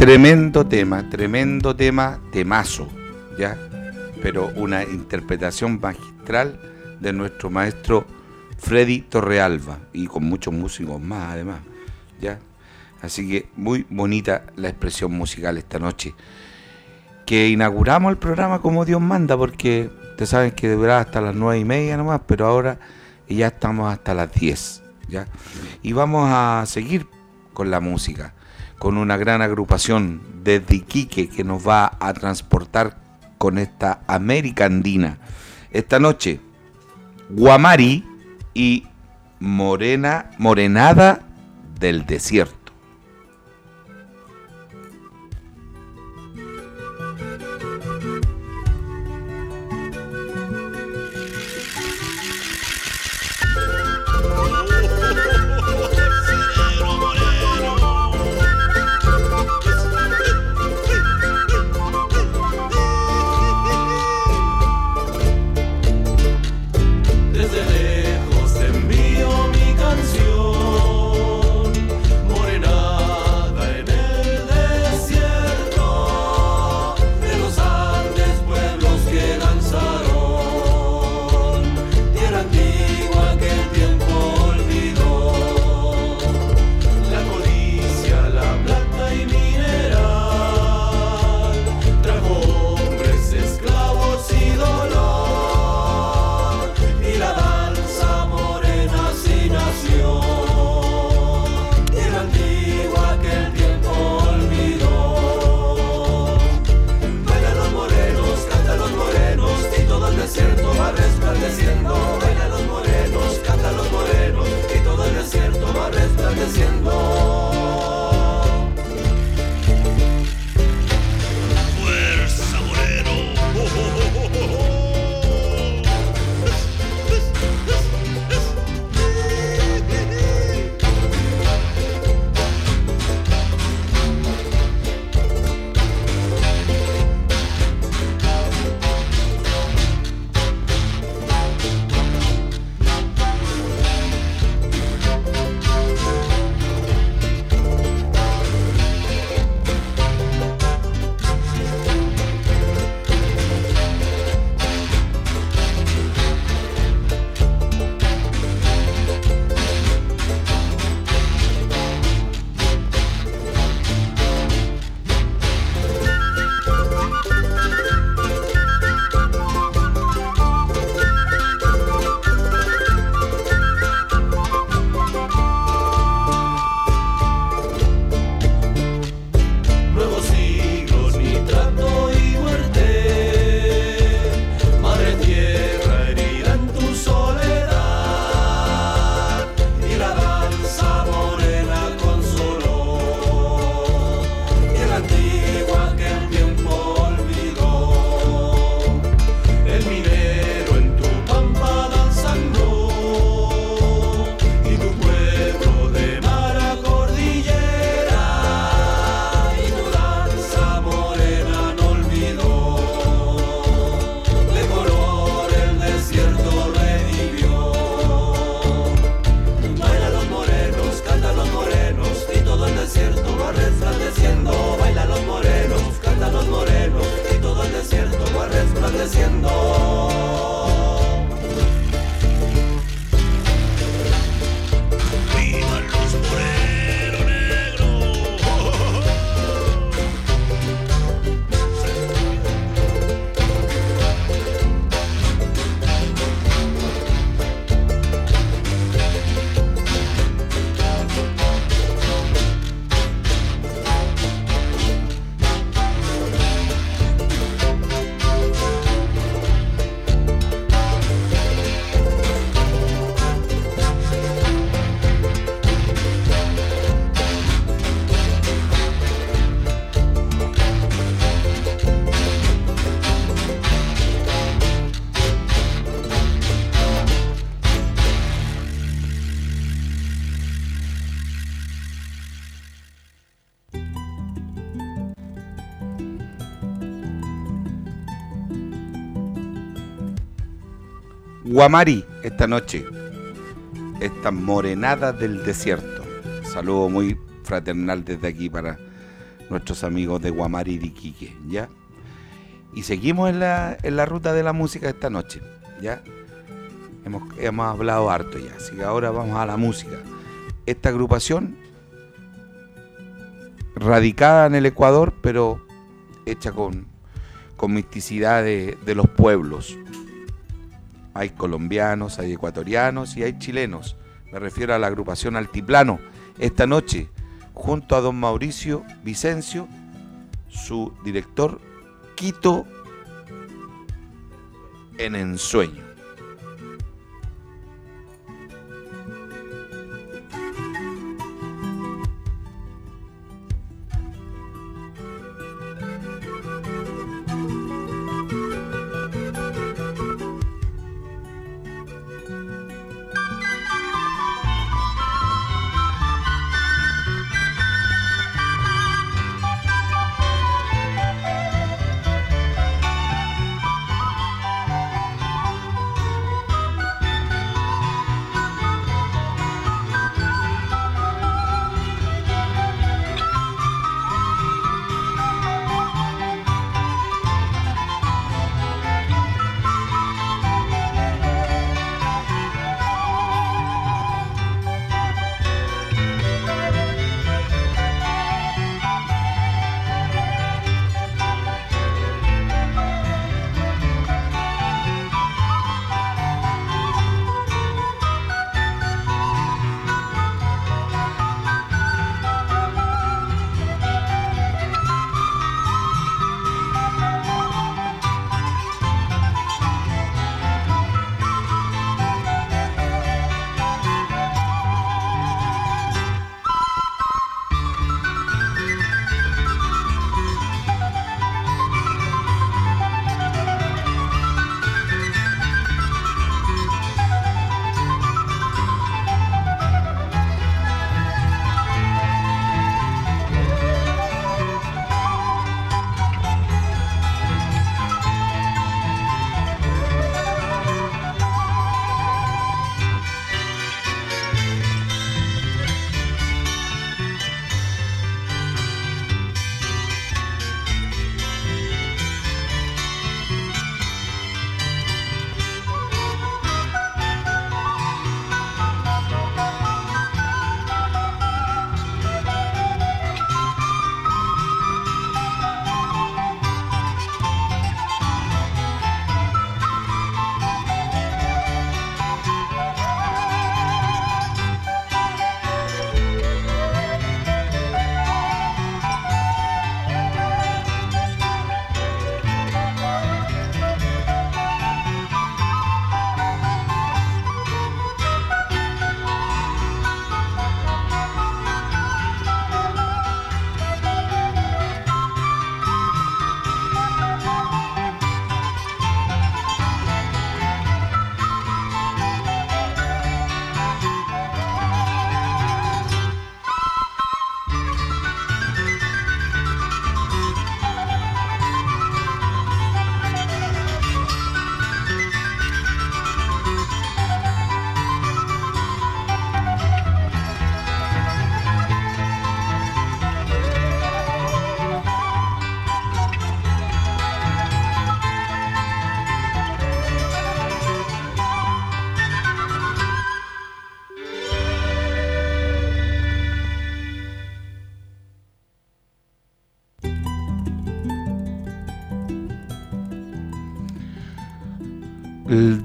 Tremendo tema, tremendo tema, temazo, ¿ya? Pero una interpretación magistral de nuestro maestro Freddy Torrealba y con muchos músicos más además, ¿ya? Así que muy bonita la expresión musical esta noche. Que inauguramos el programa como Dios manda, porque ustedes saben que durará hasta las nueve y media nomás, pero ahora ya estamos hasta las 10. ¿ya? Y vamos a seguir con la música, con una gran agrupación desde Iquique que nos va a transportar con esta América Andina. Esta noche, Guamari y Morena, Morenada del Desierto. Guamari esta noche. Esta morenada del desierto. Saludo muy fraternal desde aquí para nuestros amigos de Guamari y Quique, ¿ya? Y seguimos en la, en la ruta de la música esta noche, ¿ya? Hemos, hemos hablado harto ya, así que ahora vamos a la música. Esta agrupación, radicada en el Ecuador, pero hecha con, con misticidad de, de los pueblos. Hay colombianos, hay ecuatorianos y hay chilenos. Me refiero a la agrupación Altiplano. Esta noche, junto a don Mauricio Vicencio, su director, Quito en ensueño.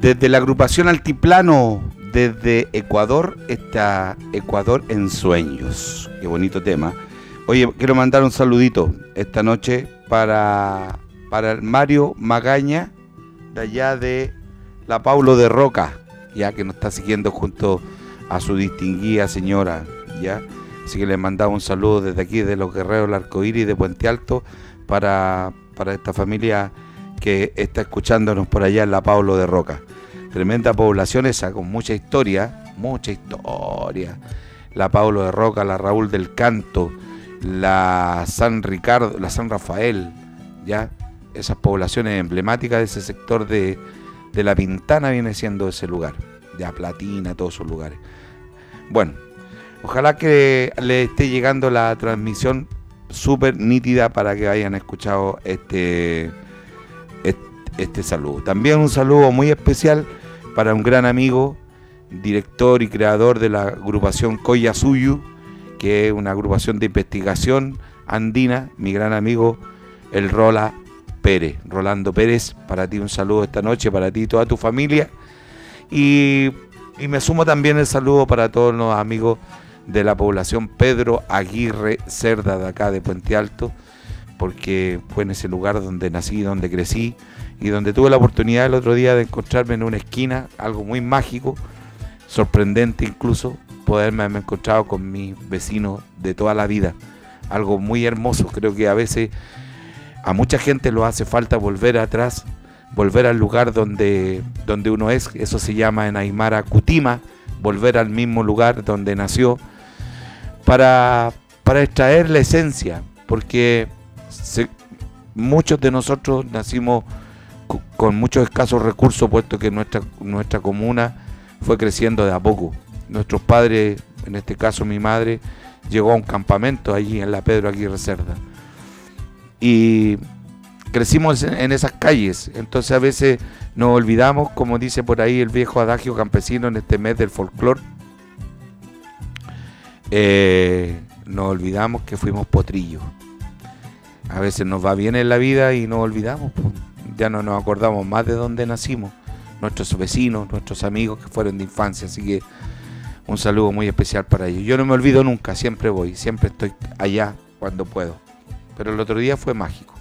Desde la agrupación Altiplano, desde Ecuador, está Ecuador en Sueños. Qué bonito tema. Oye, quiero mandar un saludito esta noche para, para Mario Magaña, de allá de la Paulo de Roca, ya que nos está siguiendo junto a su distinguida señora, ya. Así que le mandamos un saludo desde aquí, de los Guerreros del Arcoíris de Puente Alto, para, para esta familia que está escuchándonos por allá en la Paulo de Roca. Tremenda población esa, con mucha historia, mucha historia. La Pablo de Roca, la Raúl del Canto, la San Ricardo, la San Rafael, ya esas poblaciones emblemáticas de ese sector de, de la Pintana viene siendo ese lugar, ya Platina, todos esos lugares. Bueno, ojalá que le esté llegando la transmisión súper nítida para que hayan escuchado este, este, saludo. También un saludo muy especial para un gran amigo, director y creador de la agrupación Coya Suyu, que es una agrupación de investigación andina, mi gran amigo el Rola Pérez. Rolando Pérez, para ti un saludo esta noche, para ti y toda tu familia. Y, y me sumo también el saludo para todos los amigos de la población Pedro Aguirre Cerda de acá de Puente Alto, porque fue en ese lugar donde nací, donde crecí y donde tuve la oportunidad el otro día de encontrarme en una esquina, algo muy mágico, sorprendente incluso, poderme haber encontrado con mis vecinos de toda la vida. Algo muy hermoso, creo que a veces a mucha gente lo hace falta volver atrás, volver al lugar donde, donde uno es, eso se llama en Aymara Kutima, volver al mismo lugar donde nació para, extraer la esencia, porque muchos de nosotros nacimos con muchos escasos recursos, puesto que nuestra, nuestra comuna fue creciendo de a poco. Nuestros padres, en este caso mi madre, llegó a un campamento allí en la Pedro Aguirre Cerda. Y crecimos en esas calles, entonces a veces nos olvidamos, como dice por ahí el viejo adagio campesino en este mes del folclore, eh, nos olvidamos que fuimos potrillos. A veces nos va bien en la vida y nos olvidamos, ya no nos acordamos más de dónde nacimos, nuestros vecinos, nuestros amigos que fueron de infancia, así que un saludo muy especial para ellos. Yo no me olvido nunca, siempre voy, siempre estoy allá cuando puedo. Pero el otro día fue mágico,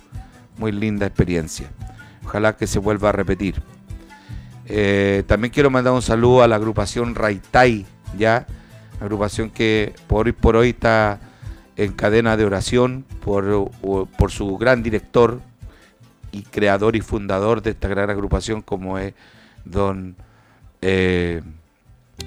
muy linda experiencia. Ojalá que se vuelva a repetir. Eh, también quiero mandar un saludo a la agrupación Raitai, ya agrupación que por hoy por hoy está en cadena de oración por, por su gran director y creador y fundador de esta gran agrupación como es don, eh,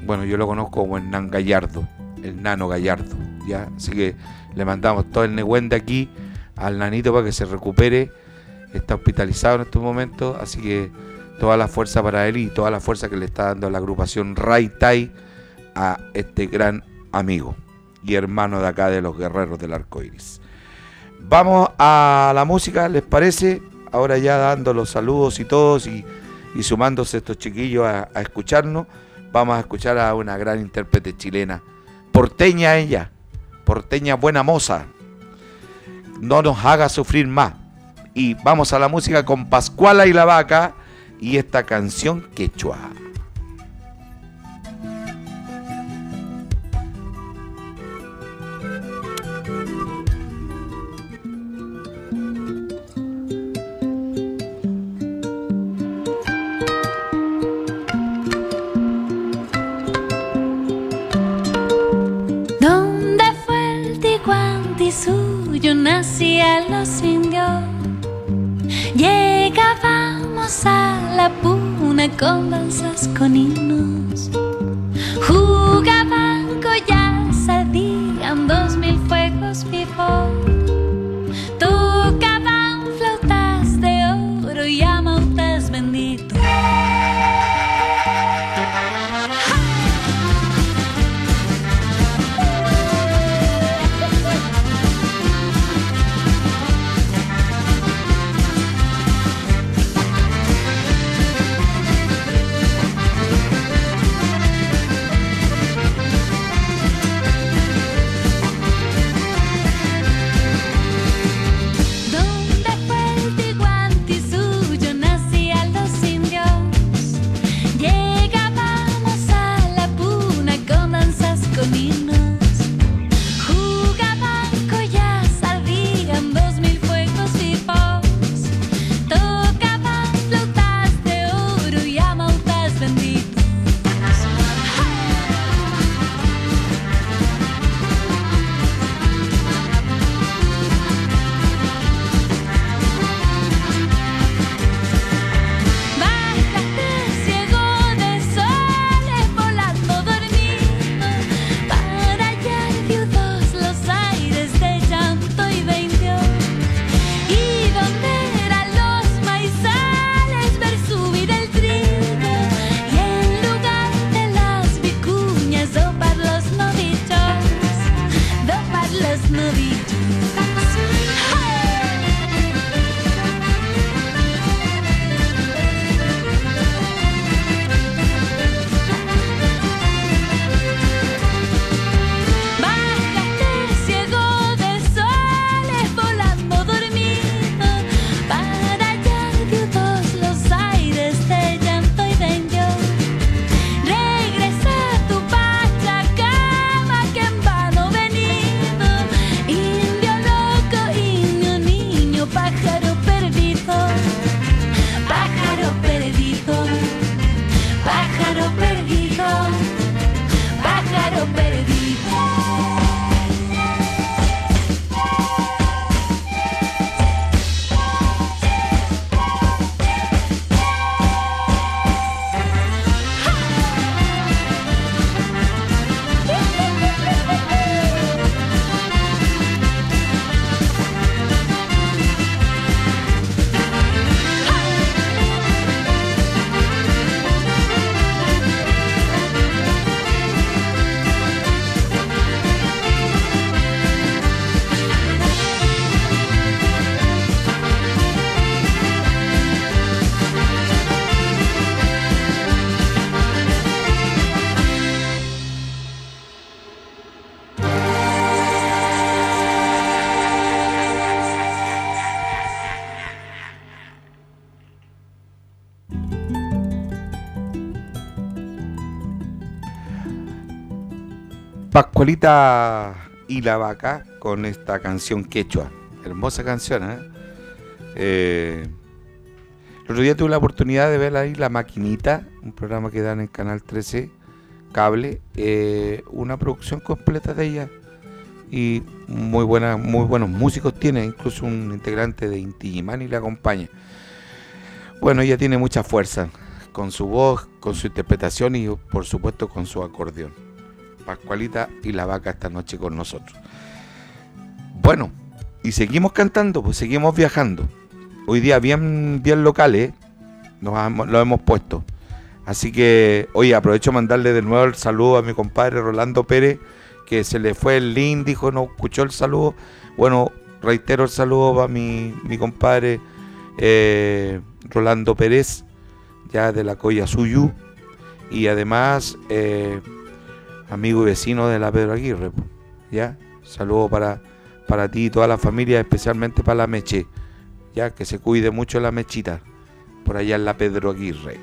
bueno, yo lo conozco como el Nan Gallardo, el Nano Gallardo, ¿ya? Así que le mandamos todo el de aquí al nanito para que se recupere, está hospitalizado en estos momentos, así que toda la fuerza para él y toda la fuerza que le está dando la agrupación Rai Tai a este gran amigo y hermano de acá de los guerreros del arco iris. Vamos a la música, ¿les parece? Ahora ya dando los saludos y todos y, sumándose estos chiquillos a, a, escucharnos, vamos a escuchar a una gran intérprete chilena, porteña ella, porteña buena moza, no nos haga sufrir más. Y vamos a la música con Pascuala y la Vaca y esta canción quechua. Yo nací a los indios. Llegábamos a la puna con danzas con himnos. Jugaban collas, salían dos mil fuegos vivos. Pascualita y la vaca con esta canción quechua. Hermosa canción, ¿eh? ¿eh? el otro día tuve la oportunidad de ver ahí La Maquinita, un programa que dan en Canal 13, cable, eh, una producción completa de ella y muy buena, muy buenos músicos tiene, incluso un integrante de Inti y le acompaña. Bueno, ella tiene mucha fuerza con su voz, con su interpretación y por supuesto con su acordeón. Pascualita y la vaca esta noche con nosotros. Bueno, y seguimos cantando, pues seguimos viajando. Hoy día bien, bien locales, ¿eh? nos lo hemos puesto. Así que, oye, aprovecho mandarle de nuevo el saludo a mi compadre Rolando Pérez, que se le fue el link, dijo, no escuchó el saludo. Bueno, reitero el saludo para mi, mi compadre eh, Rolando Pérez, ya de la Coya Suyu. Y además, eh, amigo y vecino de la Pedro Aguirre. ¿Ya? Saludo para, para ti y toda la familia, especialmente para la Meche. Ya, que se cuide mucho la Mechita, por allá en la Pedro Aguirre.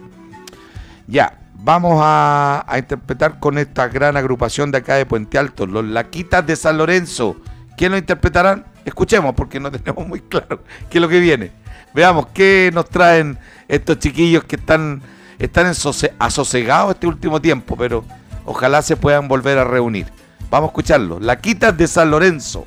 Ya, vamos a, interpretar con esta gran agrupación de acá de Puente Alto, los Laquitas de San Lorenzo. ¿Quién lo interpretarán? Escuchemos, porque no tenemos muy claro qué es lo que viene. Veamos qué nos traen estos chiquillos que están, están asosegados este último tiempo, pero Ojalá se puedan volver a reunir. Vamos a escucharlo. La Quitas de San Lorenzo.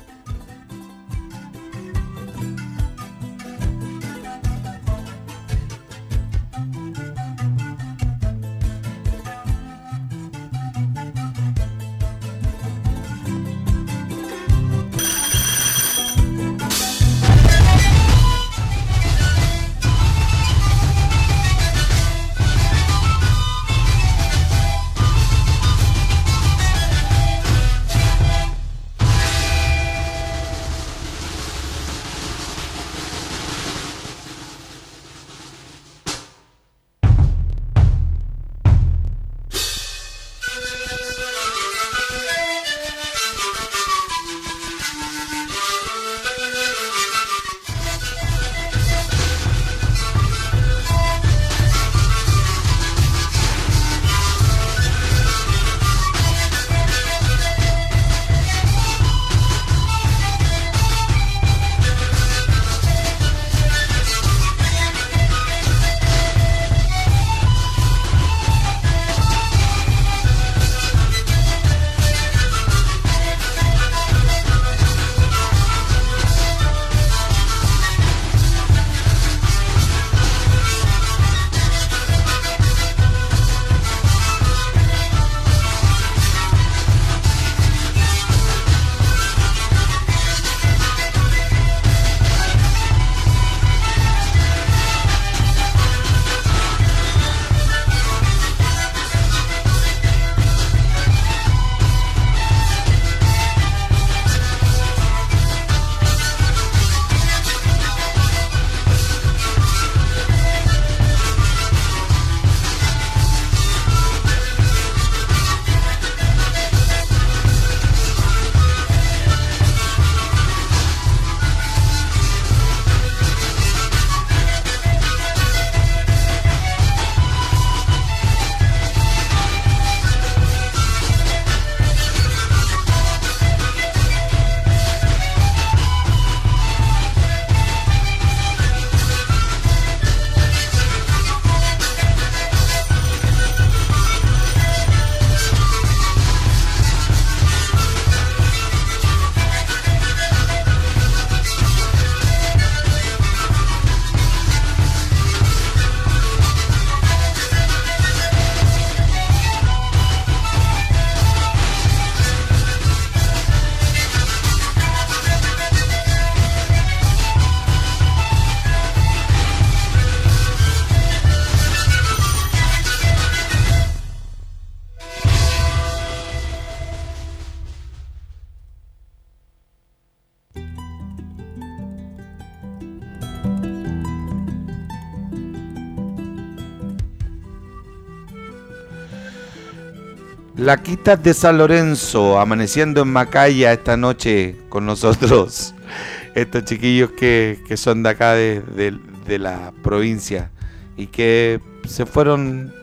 Laquitas de San Lorenzo, amaneciendo en Macaya esta noche con nosotros. Estos chiquillos que, son de acá de, la provincia y que se fueron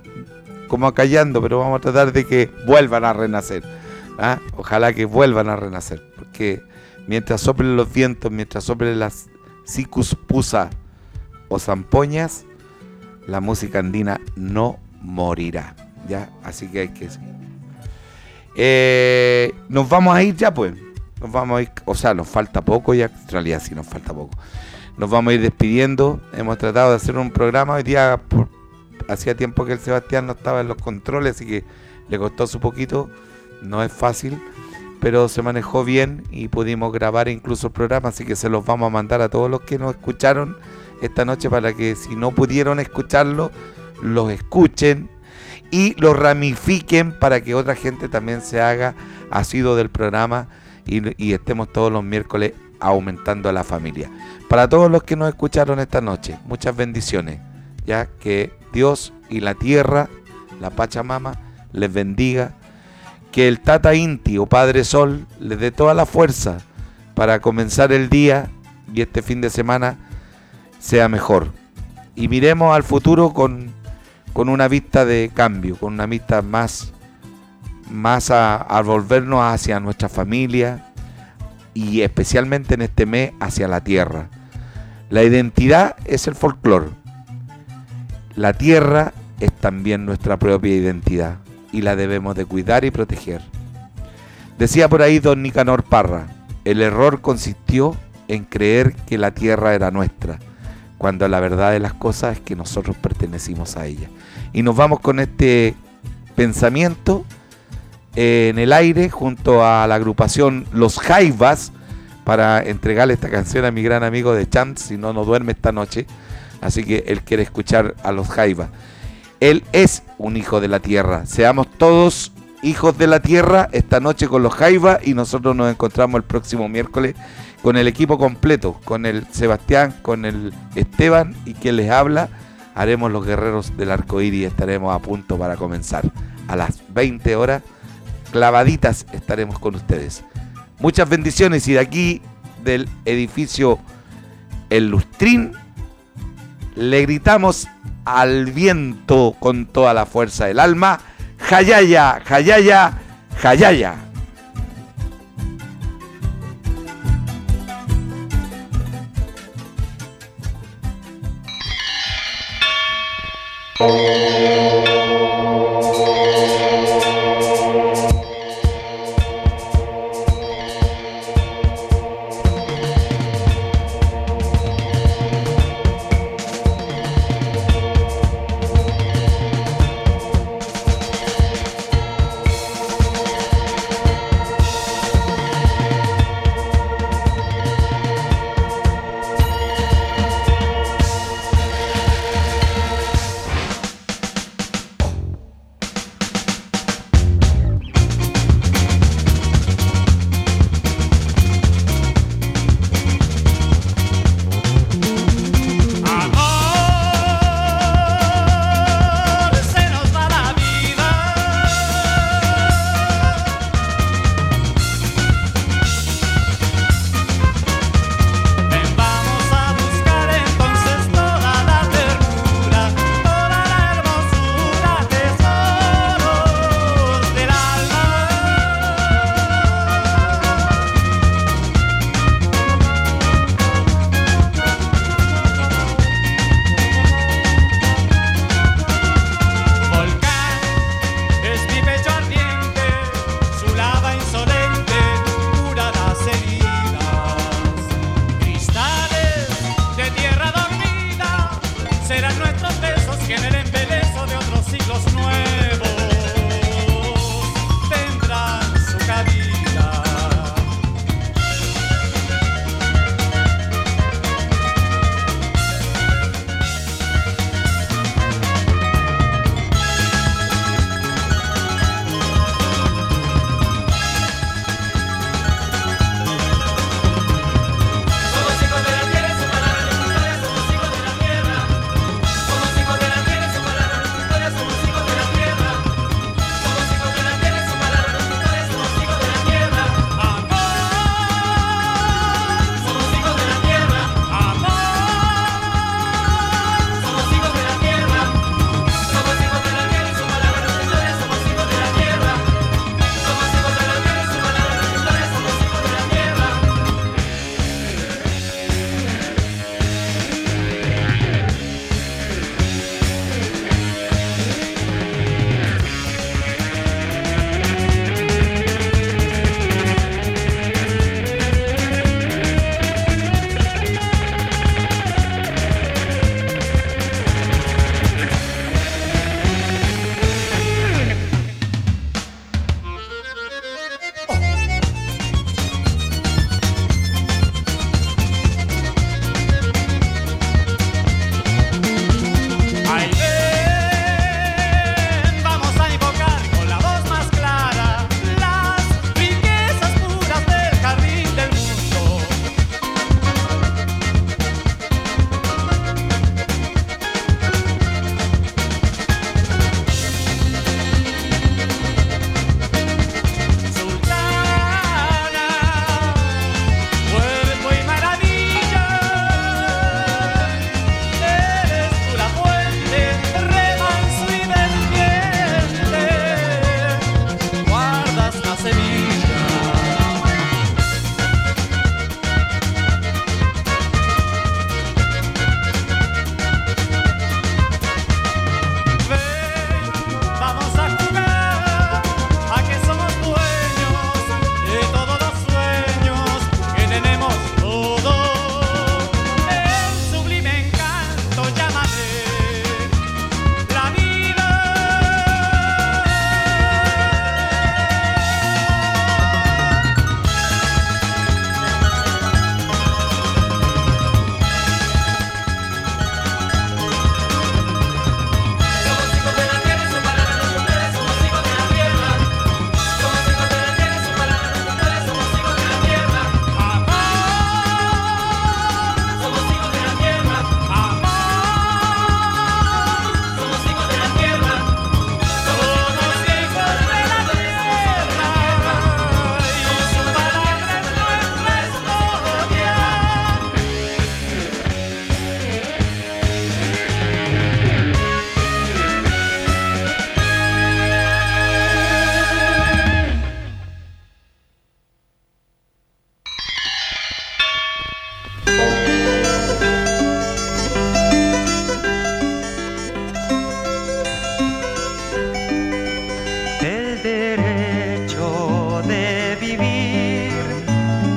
como acallando, pero vamos a tratar de que vuelvan a renacer. ¿ah? Ojalá que vuelvan a renacer, porque mientras soplen los vientos, mientras soplen las cicus pusa o zampoñas, la música andina no morirá. ¿ya? Así que hay que... Eh, nos vamos a ir ya pues. Nos vamos a ir, o sea, nos falta poco ya, en realidad sí nos falta poco. Nos vamos a ir despidiendo. Hemos tratado de hacer un programa hoy día. hacía tiempo que el Sebastián no estaba en los controles, así que le costó su poquito. No es fácil, pero se manejó bien y pudimos grabar incluso el programa, así que se los vamos a mandar a todos los que nos escucharon esta noche para que si no pudieron escucharlo, los escuchen y lo ramifiquen para que otra gente también se haga asido del programa y, estemos todos los miércoles aumentando a la familia. Para todos los que nos escucharon esta noche, muchas bendiciones, ya que Dios y la tierra, la Pachamama, les bendiga, que el Tata Inti o Padre Sol les dé toda la fuerza para comenzar el día y este fin de semana sea mejor. Y miremos al futuro con, con una vista de cambio, con una vista más, más a, a volvernos hacia nuestra familia y especialmente en este mes hacia la tierra. La identidad es el folclore. La tierra es también nuestra propia identidad y la debemos de cuidar y proteger. Decía por ahí don Nicanor Parra, el error consistió en creer que la tierra era nuestra cuando la verdad de las cosas es que nosotros pertenecimos a ella. Y nos vamos con este pensamiento en el aire junto a la agrupación Los Jaivas para entregarle esta canción a mi gran amigo de Champs, si no, no duerme esta noche. Así que él quiere escuchar a Los Jaivas. Él es un hijo de la tierra. Seamos todos hijos de la tierra esta noche con los Jaivas y nosotros nos encontramos el próximo miércoles con el equipo completo, con el Sebastián, con el Esteban y quien les habla, haremos los guerreros del arco iris y estaremos a punto para comenzar. A las 20 horas, clavaditas estaremos con ustedes. Muchas bendiciones y de aquí del edificio El Lustrín le gritamos al viento con toda la fuerza del alma, Jayaya, Jayaya, Jayaya. Oh,